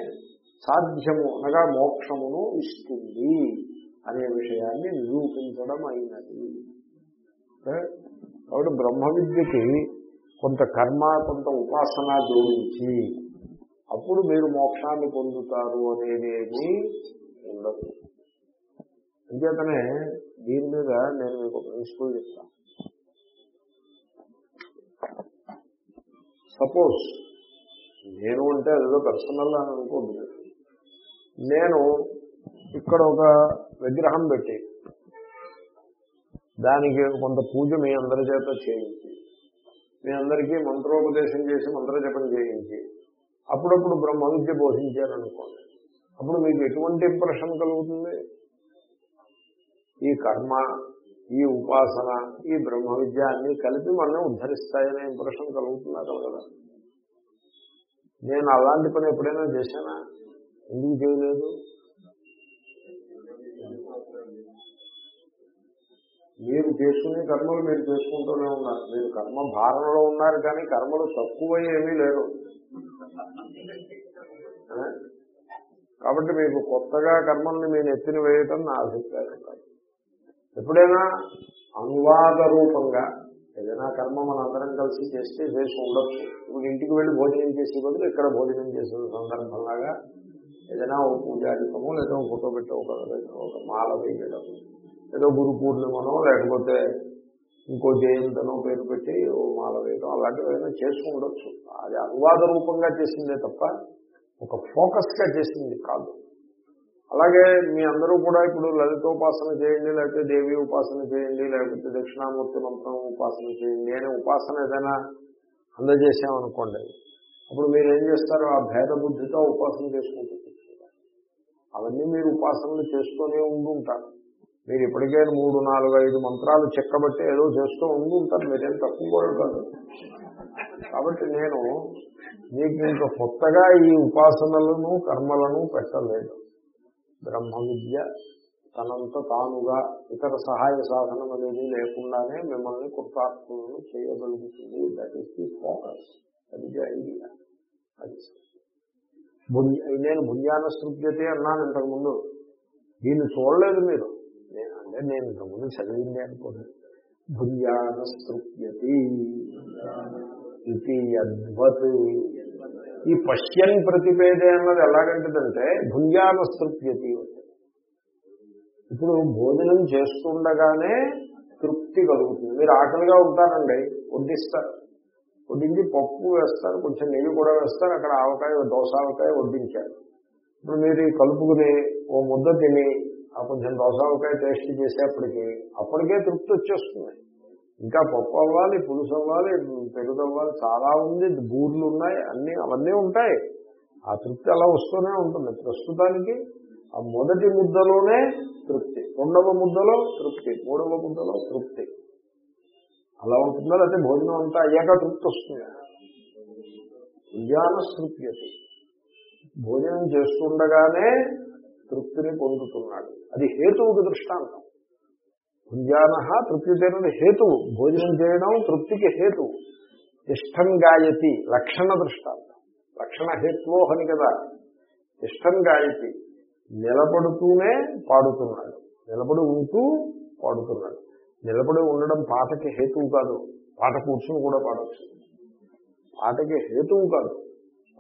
సాధ్యము అనగా మోక్షమును ఇస్తుంది అనే విషయాన్ని నిరూపించడం అయినది. కాబట్టి బ్రహ్మ విద్యకి కొంత కర్మ కొంత ఉపాసన జోడించి అప్పుడు మీరు మోక్షాన్ని పొందుతారు అనేది ఉండదు. అంచేతనే దీని మీద నేను మీకు ప్రిన్సిపల్ చెప్తాను. సపోజ్ నేను అంటే అదేదో పర్సనల్ అని అనుకోద్దు. నేను ఇక్కడ ఒక విగ్రహం పెట్టి దానికి కొంత పూజ మీ అందరి చేత చేయించి మీ అందరికీ మంత్రోపదేశం చేసి మంత్రజపం చేయించి అప్పుడప్పుడు బ్రహ్మ విద్య బోధించారనుకోండి. అప్పుడు మీకు ఎటువంటి ఇంప్రెషన్ కలుగుతుంది? ఈ కర్మ ఈ ఉపాసన ఈ బ్రహ్మ విద్య అన్ని కలిపి మనల్ని ఉద్ధరిస్తాయనే ఇంప్రెషన్ కలుగుతుందా కలగదా నేను అలాంటి పని ఎప్పుడైనా చేశానా? ఎందుకు చేయలేదు? మీరు చేసుకునే కర్మలు మీరు చేసుకుంటూనే ఉన్నారు. మీరు కర్మ భారంలో ఉన్నారు కానీ కర్మలు తక్కువ ఏమీ లేరు కాబట్టి మీకు కొత్తగా కర్మల్ని మీరు ఎత్తిన వేయటం నా అభిప్రాయం. కాదు ఎప్పుడైనా అనువాద రూపంగా ఏదైనా కర్మ మనందరం కలిసి చేస్తే చేసి ఉండొచ్చు. ఇప్పుడు ఇంటికి వెళ్ళి భోజనం చేసే బదులు ఇక్కడ భోజనం చేసే సందర్భంలాగా ఏదైనా ఒక పూజాధికము లేదా ఒక ఫోటో పెట్టి ఒక ఒక మాల వేయడం ఏదో గురు పూర్ణిమనో లేకపోతే ఇంకో జయంతనో పేరు పెట్టి ఓ మాల వేయడం అలాంటివి ఏదైనా చేసి ఉండొచ్చు. అది అనువాద రూపంగా చేసిందే తప్ప ఒక ఫోకస్గా చేసింది కాదు. అలాగే మీ అందరూ కూడా ఇప్పుడు లలితోపాసన చేయండి లేకపోతే దేవి ఉపాసన చేయండి లేకపోతే దక్షిణామూర్తి మంత్రం ఉపాసన చేయండి అనే ఉపాసన ఏదైనా అందజేసామనుకోండి అప్పుడు మీరు ఏం చేస్తారు ఆ భేద బుద్ధితో ఉపాసన చేసుకుంటూ అవన్నీ మీరు ఉపాసనలు చేస్తూనే ఉండుంటారు. మీరు ఇప్పటికే మూడు నాలుగు ఐదు మంత్రాలు చెక్కబట్టి ఏదో చేస్తూ ఉండుంటారు మీరేం తక్కువ కూడా కాదు. కాబట్టి నేను మీకు ఇంకా కొత్తగా ఈ ఉపాసనలను కర్మలను పెట్టలేదు. బ్రహ్మ విద్య తనంత తానుగా ఇతర సహాయ సాధనం అనేది లేకుండానే మిమ్మల్ని కృతార్థులను చేయగలుగుతుంది. దట్ ఈస్ ది ఫోకస్ అది ఐడియా అది నేను భుంజాన సృప్యతే అన్నాను ఇంతకుముందు. దీన్ని చూడలేదు మీరు. నేను అంటే నేను ఇంతకుముందు చదివింది అనుకోండి. భుంజాన సృప్యతి ఇది అద్భుత. ఈ పశ్యన్ ప్రతిపేదే అన్నది ఎలాగంటదంటే భుంజానసృప్యతి ఇప్పుడు భోజనం చేస్తుండగానే తృప్తి కలుగుతుంది. మీరు ఆకలిగా ఉంటారండి వడ్డిస్తారు. వడ్డించి పప్పు వేస్తారు కొంచెం నెయ్యి కూడా వేస్తారు అక్కడ ఆవకాయ దోసావకాయ వడ్డించారు. ఇప్పుడు మీరు కలుపుకుని ఓ ముద్ద తిని ఆ కొంచెం దోసావకాయ టేస్ట్ చేసేప్పటికీ అప్పటికే తృప్తి వచ్చేస్తుంది. ఇంకా పప్పు అవ్వాలి పులుసు అవ్వాలి పెరుగు అవ్వాలి చాలా ఉంది బూర్లు ఉన్నాయి అన్ని అవన్నీ ఉంటాయి. ఆ తృప్తి అలా వస్తూనే ఉంటుంది ప్రస్తుతానికి. ఆ మొదటి ముద్దలోనే తృప్తి రెండవ ముద్దలో తృప్తి మూడవ ముద్దలో తృప్తి. అలా ఉంటుందా? లేకపోతే భోజనం అంతా అయ్యాక తృప్తి వస్తుంది? ఉద్యాన తృప్తి భోజనం చేస్తుండగానే తృప్తిని పొందుతున్నాడు. అది హేతువుకి దృష్టాంతం. భుంజాన తృప్తి హేతువు. భోజనం చేయడం తృప్తికి హేతువు. ఇష్టం గాయతి లక్షణ దృష్టాంతం. లక్షణ హేత్వోహని కదా. ఇష్టం గాయతి నిలబడుతూనే పాడుతున్నాడు. నిలబడి ఉంటూ పాడుతున్నాడు. నిలబడి ఉండడం పాటకి హేతువు కాదు. పాట కూర్చుని కూడా పాడవచ్చు పాటకి హేతువు కాదు.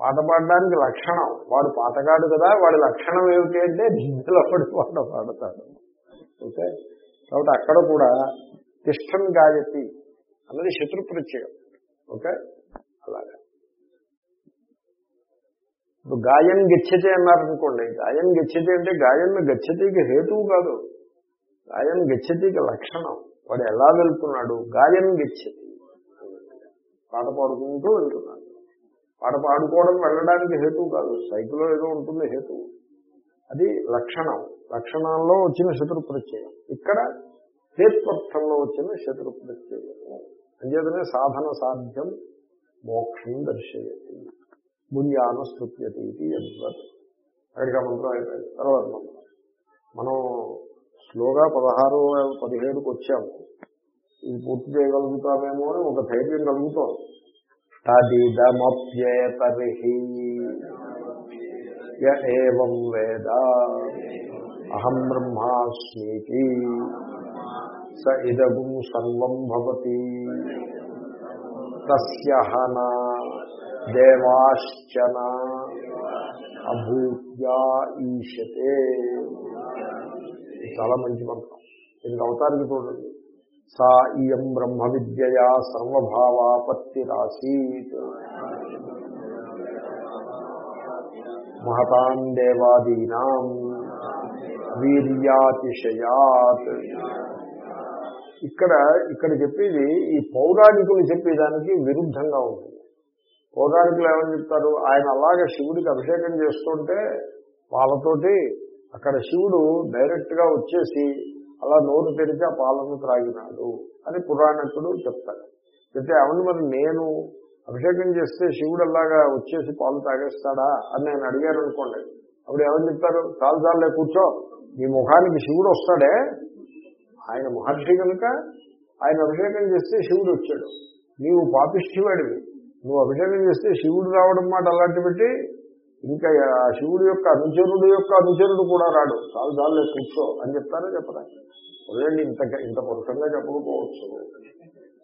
పాట పాడడానికి లక్షణం. వాడు పాటగాడు కదా వాడి లక్షణం ఏమిటి అంటే నిలబడి పాట పాడతాడు. ఓకే? కాబట్టి అక్కడ కూడా తిష్టం గాయతి అన్నది శత్రు ప్రత్యయం ఓకే? అలాగా. ఇప్పుడు గాయం గచ్చతి అన్నారనుకోండి గాయం గచ్చతి అంటే గాయం గచ్చతికి హేతువు కాదు. గాయం గచ్చతికి లక్షణం. వాడు ఎలా వెళ్తున్నాడు? గాయం గచ్చతి. పాట పాడుకుంటూ వెళ్తున్నాడు. పాట పాడుకోవడం వెళ్ళడానికి హేతువు కాదు. సైకిల్లో ఏదో ఉంటుంది హేతువు. అది లక్షణం. లక్షణాల్లో వచ్చిన శత్రు ప్రత్యయం ఇక్కడ హేత్వర్థంలో వచ్చిన శత్రు ప్రత్యయము అంచేతనే సాధన సాధ్యం మోక్షం దర్శయతి. పుణ్యాన స్థుత్యతి ఇది యద్వత్. అక్కడికి ఆ మంత్రం అయిపోయింది. తర్వాత మంత్రం. మనం స్లోగా పదహారు పదిహేడుకి వచ్చాము. ఇది పూర్తి చేయగలుగుతామేమో అని ఒక ధైర్యం కలుగుతోంది. తదిదమప్యేతరి య ఏవం వేద అహం బ్రహ్మాస్మీతి స ఇదగుం సర్వం భవతి తస్యహన దేవాశ్చన అభూత్యా ఈశతే చాలా మంచి మంత్రం. దీనికి అవతారికి చూడండి. సా ఇయం బ్రహ్మ విద్యయా సర్వభావాపత్తిరాసీత్. మహతాం దేవాదీనా వీర్యాతిశయాత్. ఇక్కడ ఇక్కడ చెప్పేది ఈ పౌరాణికులు చెప్పేదానికి విరుద్ధంగా ఉంటుంది పౌరాణికులు ఏమని చెప్తారు? ఆయన అలాగే శివుడికి అభిషేకం చేస్తుంటే వాళ్ళతోటి అక్కడ శివుడు డైరెక్ట్గా వచ్చేసి అలా నోరు తెరిచి ఆ పాలను త్రాగినాడు అని పురాణకుడు చెప్తాడు చెప్తే అవును మరి నేను అభిషేకం చేస్తే శివుడు అలాగా వచ్చేసి పాలు తాగేస్తాడా అని నేను అడిగాను అనుకోండి. అప్పుడు ఏమని చెప్తారు చాలు చాలులే కూర్చో. నీ ముఖానికి శివుడు వస్తాడే. ఆయన మహర్షి కనుక ఆయన అభిషేకం చేస్తే శివుడు వచ్చాడు. నీవు పాపిష్ఠివాడివి నువ్వు అభిషేకం చేస్తే శివుడు రావడం మాట అలాంటి పెట్టి ఇంకా ఆ శివుడు యొక్క అనుచరుడు యొక్క అనుచరుడు కూడా రాడు. చాలు చాలు కూర్చో అని చెప్తారా? చెప్పరా? ఇంత ఇంత పురుషంగా చెప్పకపోవచ్చు.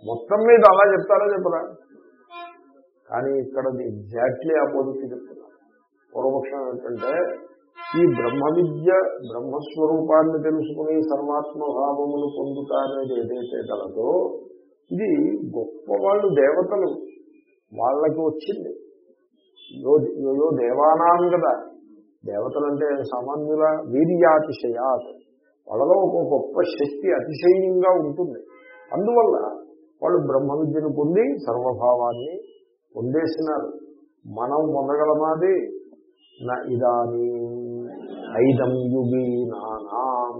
మొత్తం మీద అలా చెప్తారా? చెప్పరా? కానీ ఇక్కడ ఎగ్జాక్ట్లీ ఆపోజిట్ చెప్తున్నారు పూర్వపక్షం ఏంటంటే ఈ బ్రహ్మ విద్య బ్రహ్మస్వరూపాన్ని తెలుసుకుని సర్వాత్మభావమును పొందుతా అనేది ఏదైతే కలదో ఇది గొప్ప వాళ్ళు దేవతలు వాళ్ళకి వచ్చింది. యో యో దేవానాం కదా. దేవతలంటే సామాన్యుల వీర్యాతిశయాత్. వాళ్ళలో ఒక గొప్ప శక్తి అతిశయంగా ఉంటుంది. అందువల్ల వాళ్ళు బ్రహ్మ విద్యను పొంది సర్వభావాన్ని పొందేసినారు మనం పొందగలమాది? ఇదాని ఐదం యుగీనానాం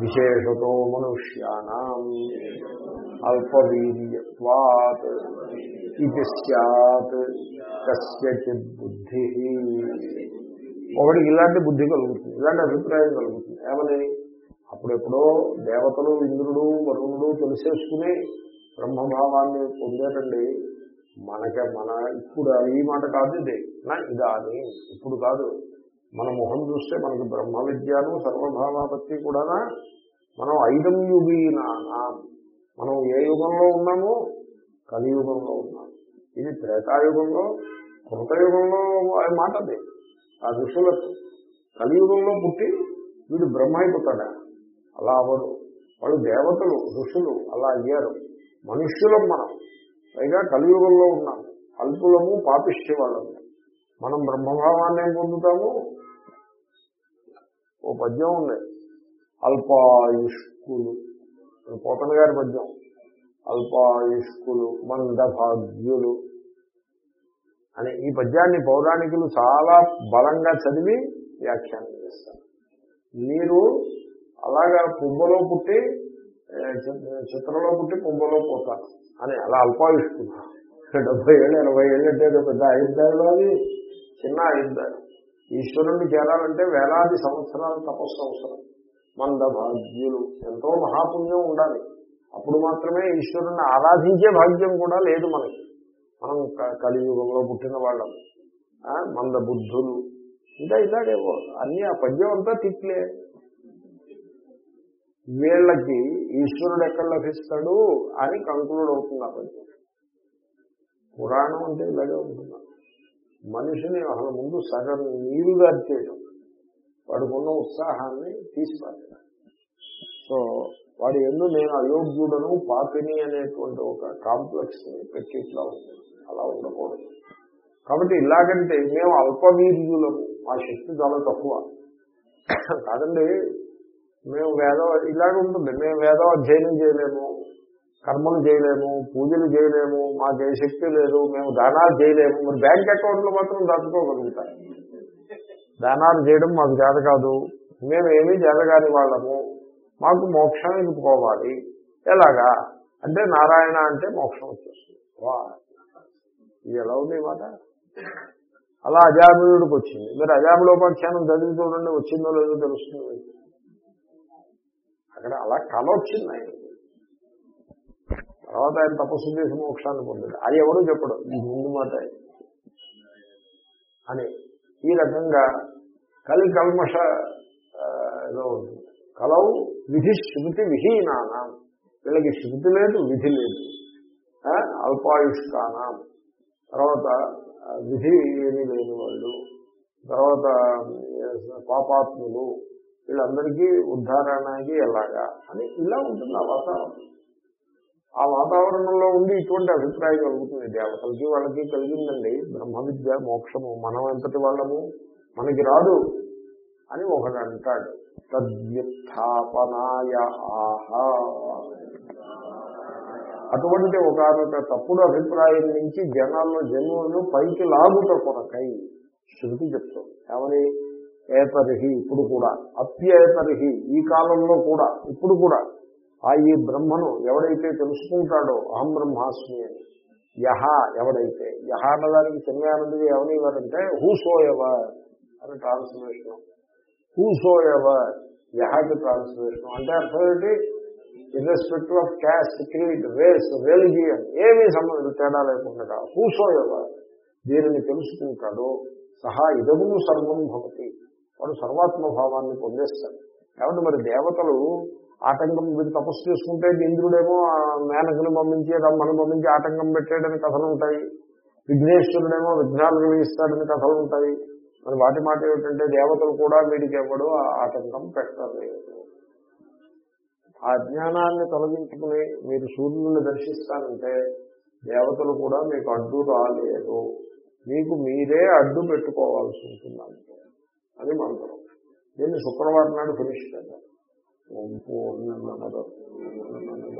విశేషతో మనుష్యానాం అల్పవీర్యత్వాత్ ఇది సత్ కస్యచిత్ బుద్ధి. ఒకటికి ఇలాంటి బుద్ధి కలుగుతుంది ఇలాంటి అభిప్రాయం కలుగుతుంది. ఏమని? అప్పుడెప్పుడో దేవతలు ఇంద్రుడు వరుణుడు తెలిసేసుకుని బ్రహ్మభావాన్ని పొందేటండి. మనకే మన ఇప్పుడు ఈ మాట కాదు ఇది. నా ఇదాని ఇప్పుడు కాదు. మన మొహం చూస్తే మనకి బ్రహ్మ విద్యను సర్వభావాపత్తి కూడా మనం ఐదం యుగీనా మనం ఏ యుగంలో ఉన్నామో? కలియుగంలో ఉన్నాము. ఇది త్రేతాయుగంలో కృతయుగంలో మాట అది. ఆ ఋషులకు కలియుగంలో పుట్టి వీడు బ్రహ్మ అయిపోతాడా? అలా అవ్వడు వాళ్ళు దేవతలు ఋషులు అలా అయ్యారు. మనుష్యులం మనం. పైగా కలియుగంలో ఉన్నాం. అల్పులము పాపిష్టి వాళ్ళము మనం బ్రహ్మభావాన్ని పొందుతాము. ఓ పద్యం ఉంది. అల్పాయుష్కులు. పోతన గారి పద్యం. అల్పాయుష్కులు మందభాగ్యులు. అని ఈ పద్యాన్ని పౌరాణికులు చాలా బలంగా చదివి వ్యాఖ్యానం చేస్తారు. మీరు అలాగా పువ్వలో పుట్టి చిత్రంలో పుట్టి కుంభలో పోతా అని అలా అల్పాయిస్తున్నా డెబ్బై ఏళ్ళు ఎనభై ఏళ్ళు అంటే పెద్ద ఆయుర్దాయులు అది చిన్న ఆయుర్దాయం. ఈశ్వరుణ్ణి చేరాలంటే వేలాది సంవత్సరాల తపస్సు అవసరం. మందభాగ్యులు ఎంతో మహాపుణ్యం ఉండాలి. అప్పుడు మాత్రమే ఈశ్వరుణ్ణి ఆరాధించే భాగ్యం కూడా లేదు మనకి. మనం కలియుగంలో పుట్టిన వాళ్ళం. మంద బుద్ధులు ఇంకా ఇలాగేవో అన్ని ఆ పద్యం అంతా తిట్లే. వీళ్ళకి ఈశ్వరుడు ఎక్కడ లభిస్తాడు అని కంక్లూడ్ అవుతుంది ఆ పురాణం అంటే ఇలాగే ఉంటున్నారు మనిషిని అసలు ముందు సగం నీరుగా చేయడం వాడుకున్న ఉత్సాహాన్ని తీసిపారు సో వాడి ఎందు నేను అయోగ్యుడను పాపిని అనేటువంటి ఒక కాంప్లెక్స్ని పెట్టి ఇట్లా అలా ఉండకూడదు. కాబట్టి ఇలాగంటే మేము అల్పవీర్యులము. మా శక్తి చాలా తక్కువ. కాదండి మేము వేదం ఇలాగ ఉంటుంది. మేము వేదం అధ్యయనం చేయలేము కర్మలు చేయలేము పూజలు చేయలేము మాకు ఏ శక్తి లేదు మేము దానాలు చేయలేము. మరి బ్యాంక్ అకౌంట్లు మాత్రం దాచుకోగలుగుతాం. దానాలు చేయడం మాకు చేత కాదు. మేమేమీ ఏమీ చేతగాని వాళ్ళము. మాకు మోక్షం ఇప్పుకోవాలి ఎలాగా? అంటే నారాయణ అంటే మోక్షం వచ్చేస్తుంది. వా. ఇది ఎలా ఉంది మాట? అలా అజామిలుడికి వచ్చింది. మీరు అజామిలోపాఖ్యానం చదివి చూడండి వచ్చిందో లేదో తెలుస్తుంది. అక్కడ అలా కళ వచ్చింది. ఆయన తర్వాత ఆయన తపస్సు చేసి మోక్షాన్ని పొందాడు. అది ఎవరో చెప్పడు. ఈ ముందు మాట అని. ఈ రకంగా కలి కల్మష ఏదో ఉంటుంది కలవు విధి శృతి విహీనానం. వీళ్ళకి శృతి లేదు విధి లేదు. అల్పాయుష్కానం. తర్వాత విధి ఏమీ లేని వాళ్ళు తర్వాత పాపాత్ములు. వీళ్ళందరికీ ఉద్ధారణకి ఎలాగా అని ఇలా ఉంటుంది ఆ వాతావరణం. ఆ వాతావరణంలో ఉండి ఇటువంటి అభిప్రాయం కలుగుతుంది. దేవతలకి వాళ్ళకి కలిగిందండి. బ్రహ్మ విద్య మోక్షము మనం ఎంతటి వాళ్ళము? మనకి రాదు అని ఒకడు అంటాడు. తద్వ్యుత్పనాయ ఆహా. అటువంటి ఒక తప్పుడు అభిప్రాయం నుంచి జనాల్లో జన్మలను పైకి లాగుట కొరకై శృతి చెప్తాం ఏమని? ఏతరిహి ఇప్పుడు కూడా. అప్యేతరిహి ఈ కాలంలో కూడా ఇప్పుడు కూడా. ఆ ఈ బ్రహ్మను ఎవడైతే తెలుసుకుంటాడో అహం బ్రహ్మాస్మి అని. యహ ఎవడైతే? యహ అన్నదానికి చిన్మయానందుడు ఎవరివారంటే హూసోయవర్ అని ట్రాన్స్లేషన్ హూసోయవర్ యహకి ట్రాన్స్లేషన్ అంటే అర్థం ఏంటి? Irrespective of caste creed race religion ఏమీ సంబంధం తేడా లేకుండా హూసోయవర్ దీనిని తెలుసుకుంటాడో సహా ఇదము సర్వం భవతి. వాడు సర్వాత్మభావాన్ని పొందేస్తాడు. కాబట్టి మరి దేవతలు ఆటంకం వీడు తపస్సు చేసుకుంటే ఇంద్రుడేమో ఆ పంపించి రమ్మను పంపించి ఆటంకం పెట్టాడని కథలు ఉంటాయి. విఘ్నేశ్వరుడేమో విఘ్నాలు కలిగిస్తాడని కథలు ఉంటాయి. మరి వాటి మాట ఏమిటంటే దేవతలు కూడా వీడికి ఎవడు ఆ ఆటంకం పెట్టలేదు. ఆ అజ్ఞానాన్ని తొలగించుకుని మీరు సూర్యుడిని దర్శిస్తానంటే దేవతలు కూడా మీకు అడ్డు రాలేదు. మీకు మీరే అడ్డు పెట్టుకోవాల్సి ఉంటుందంటే అది మంత్రం దీన్ని శుక్రవారం నాడు ఫినిష్ చేద్దాం. ఓం పూర్ణమద పూర్ణమద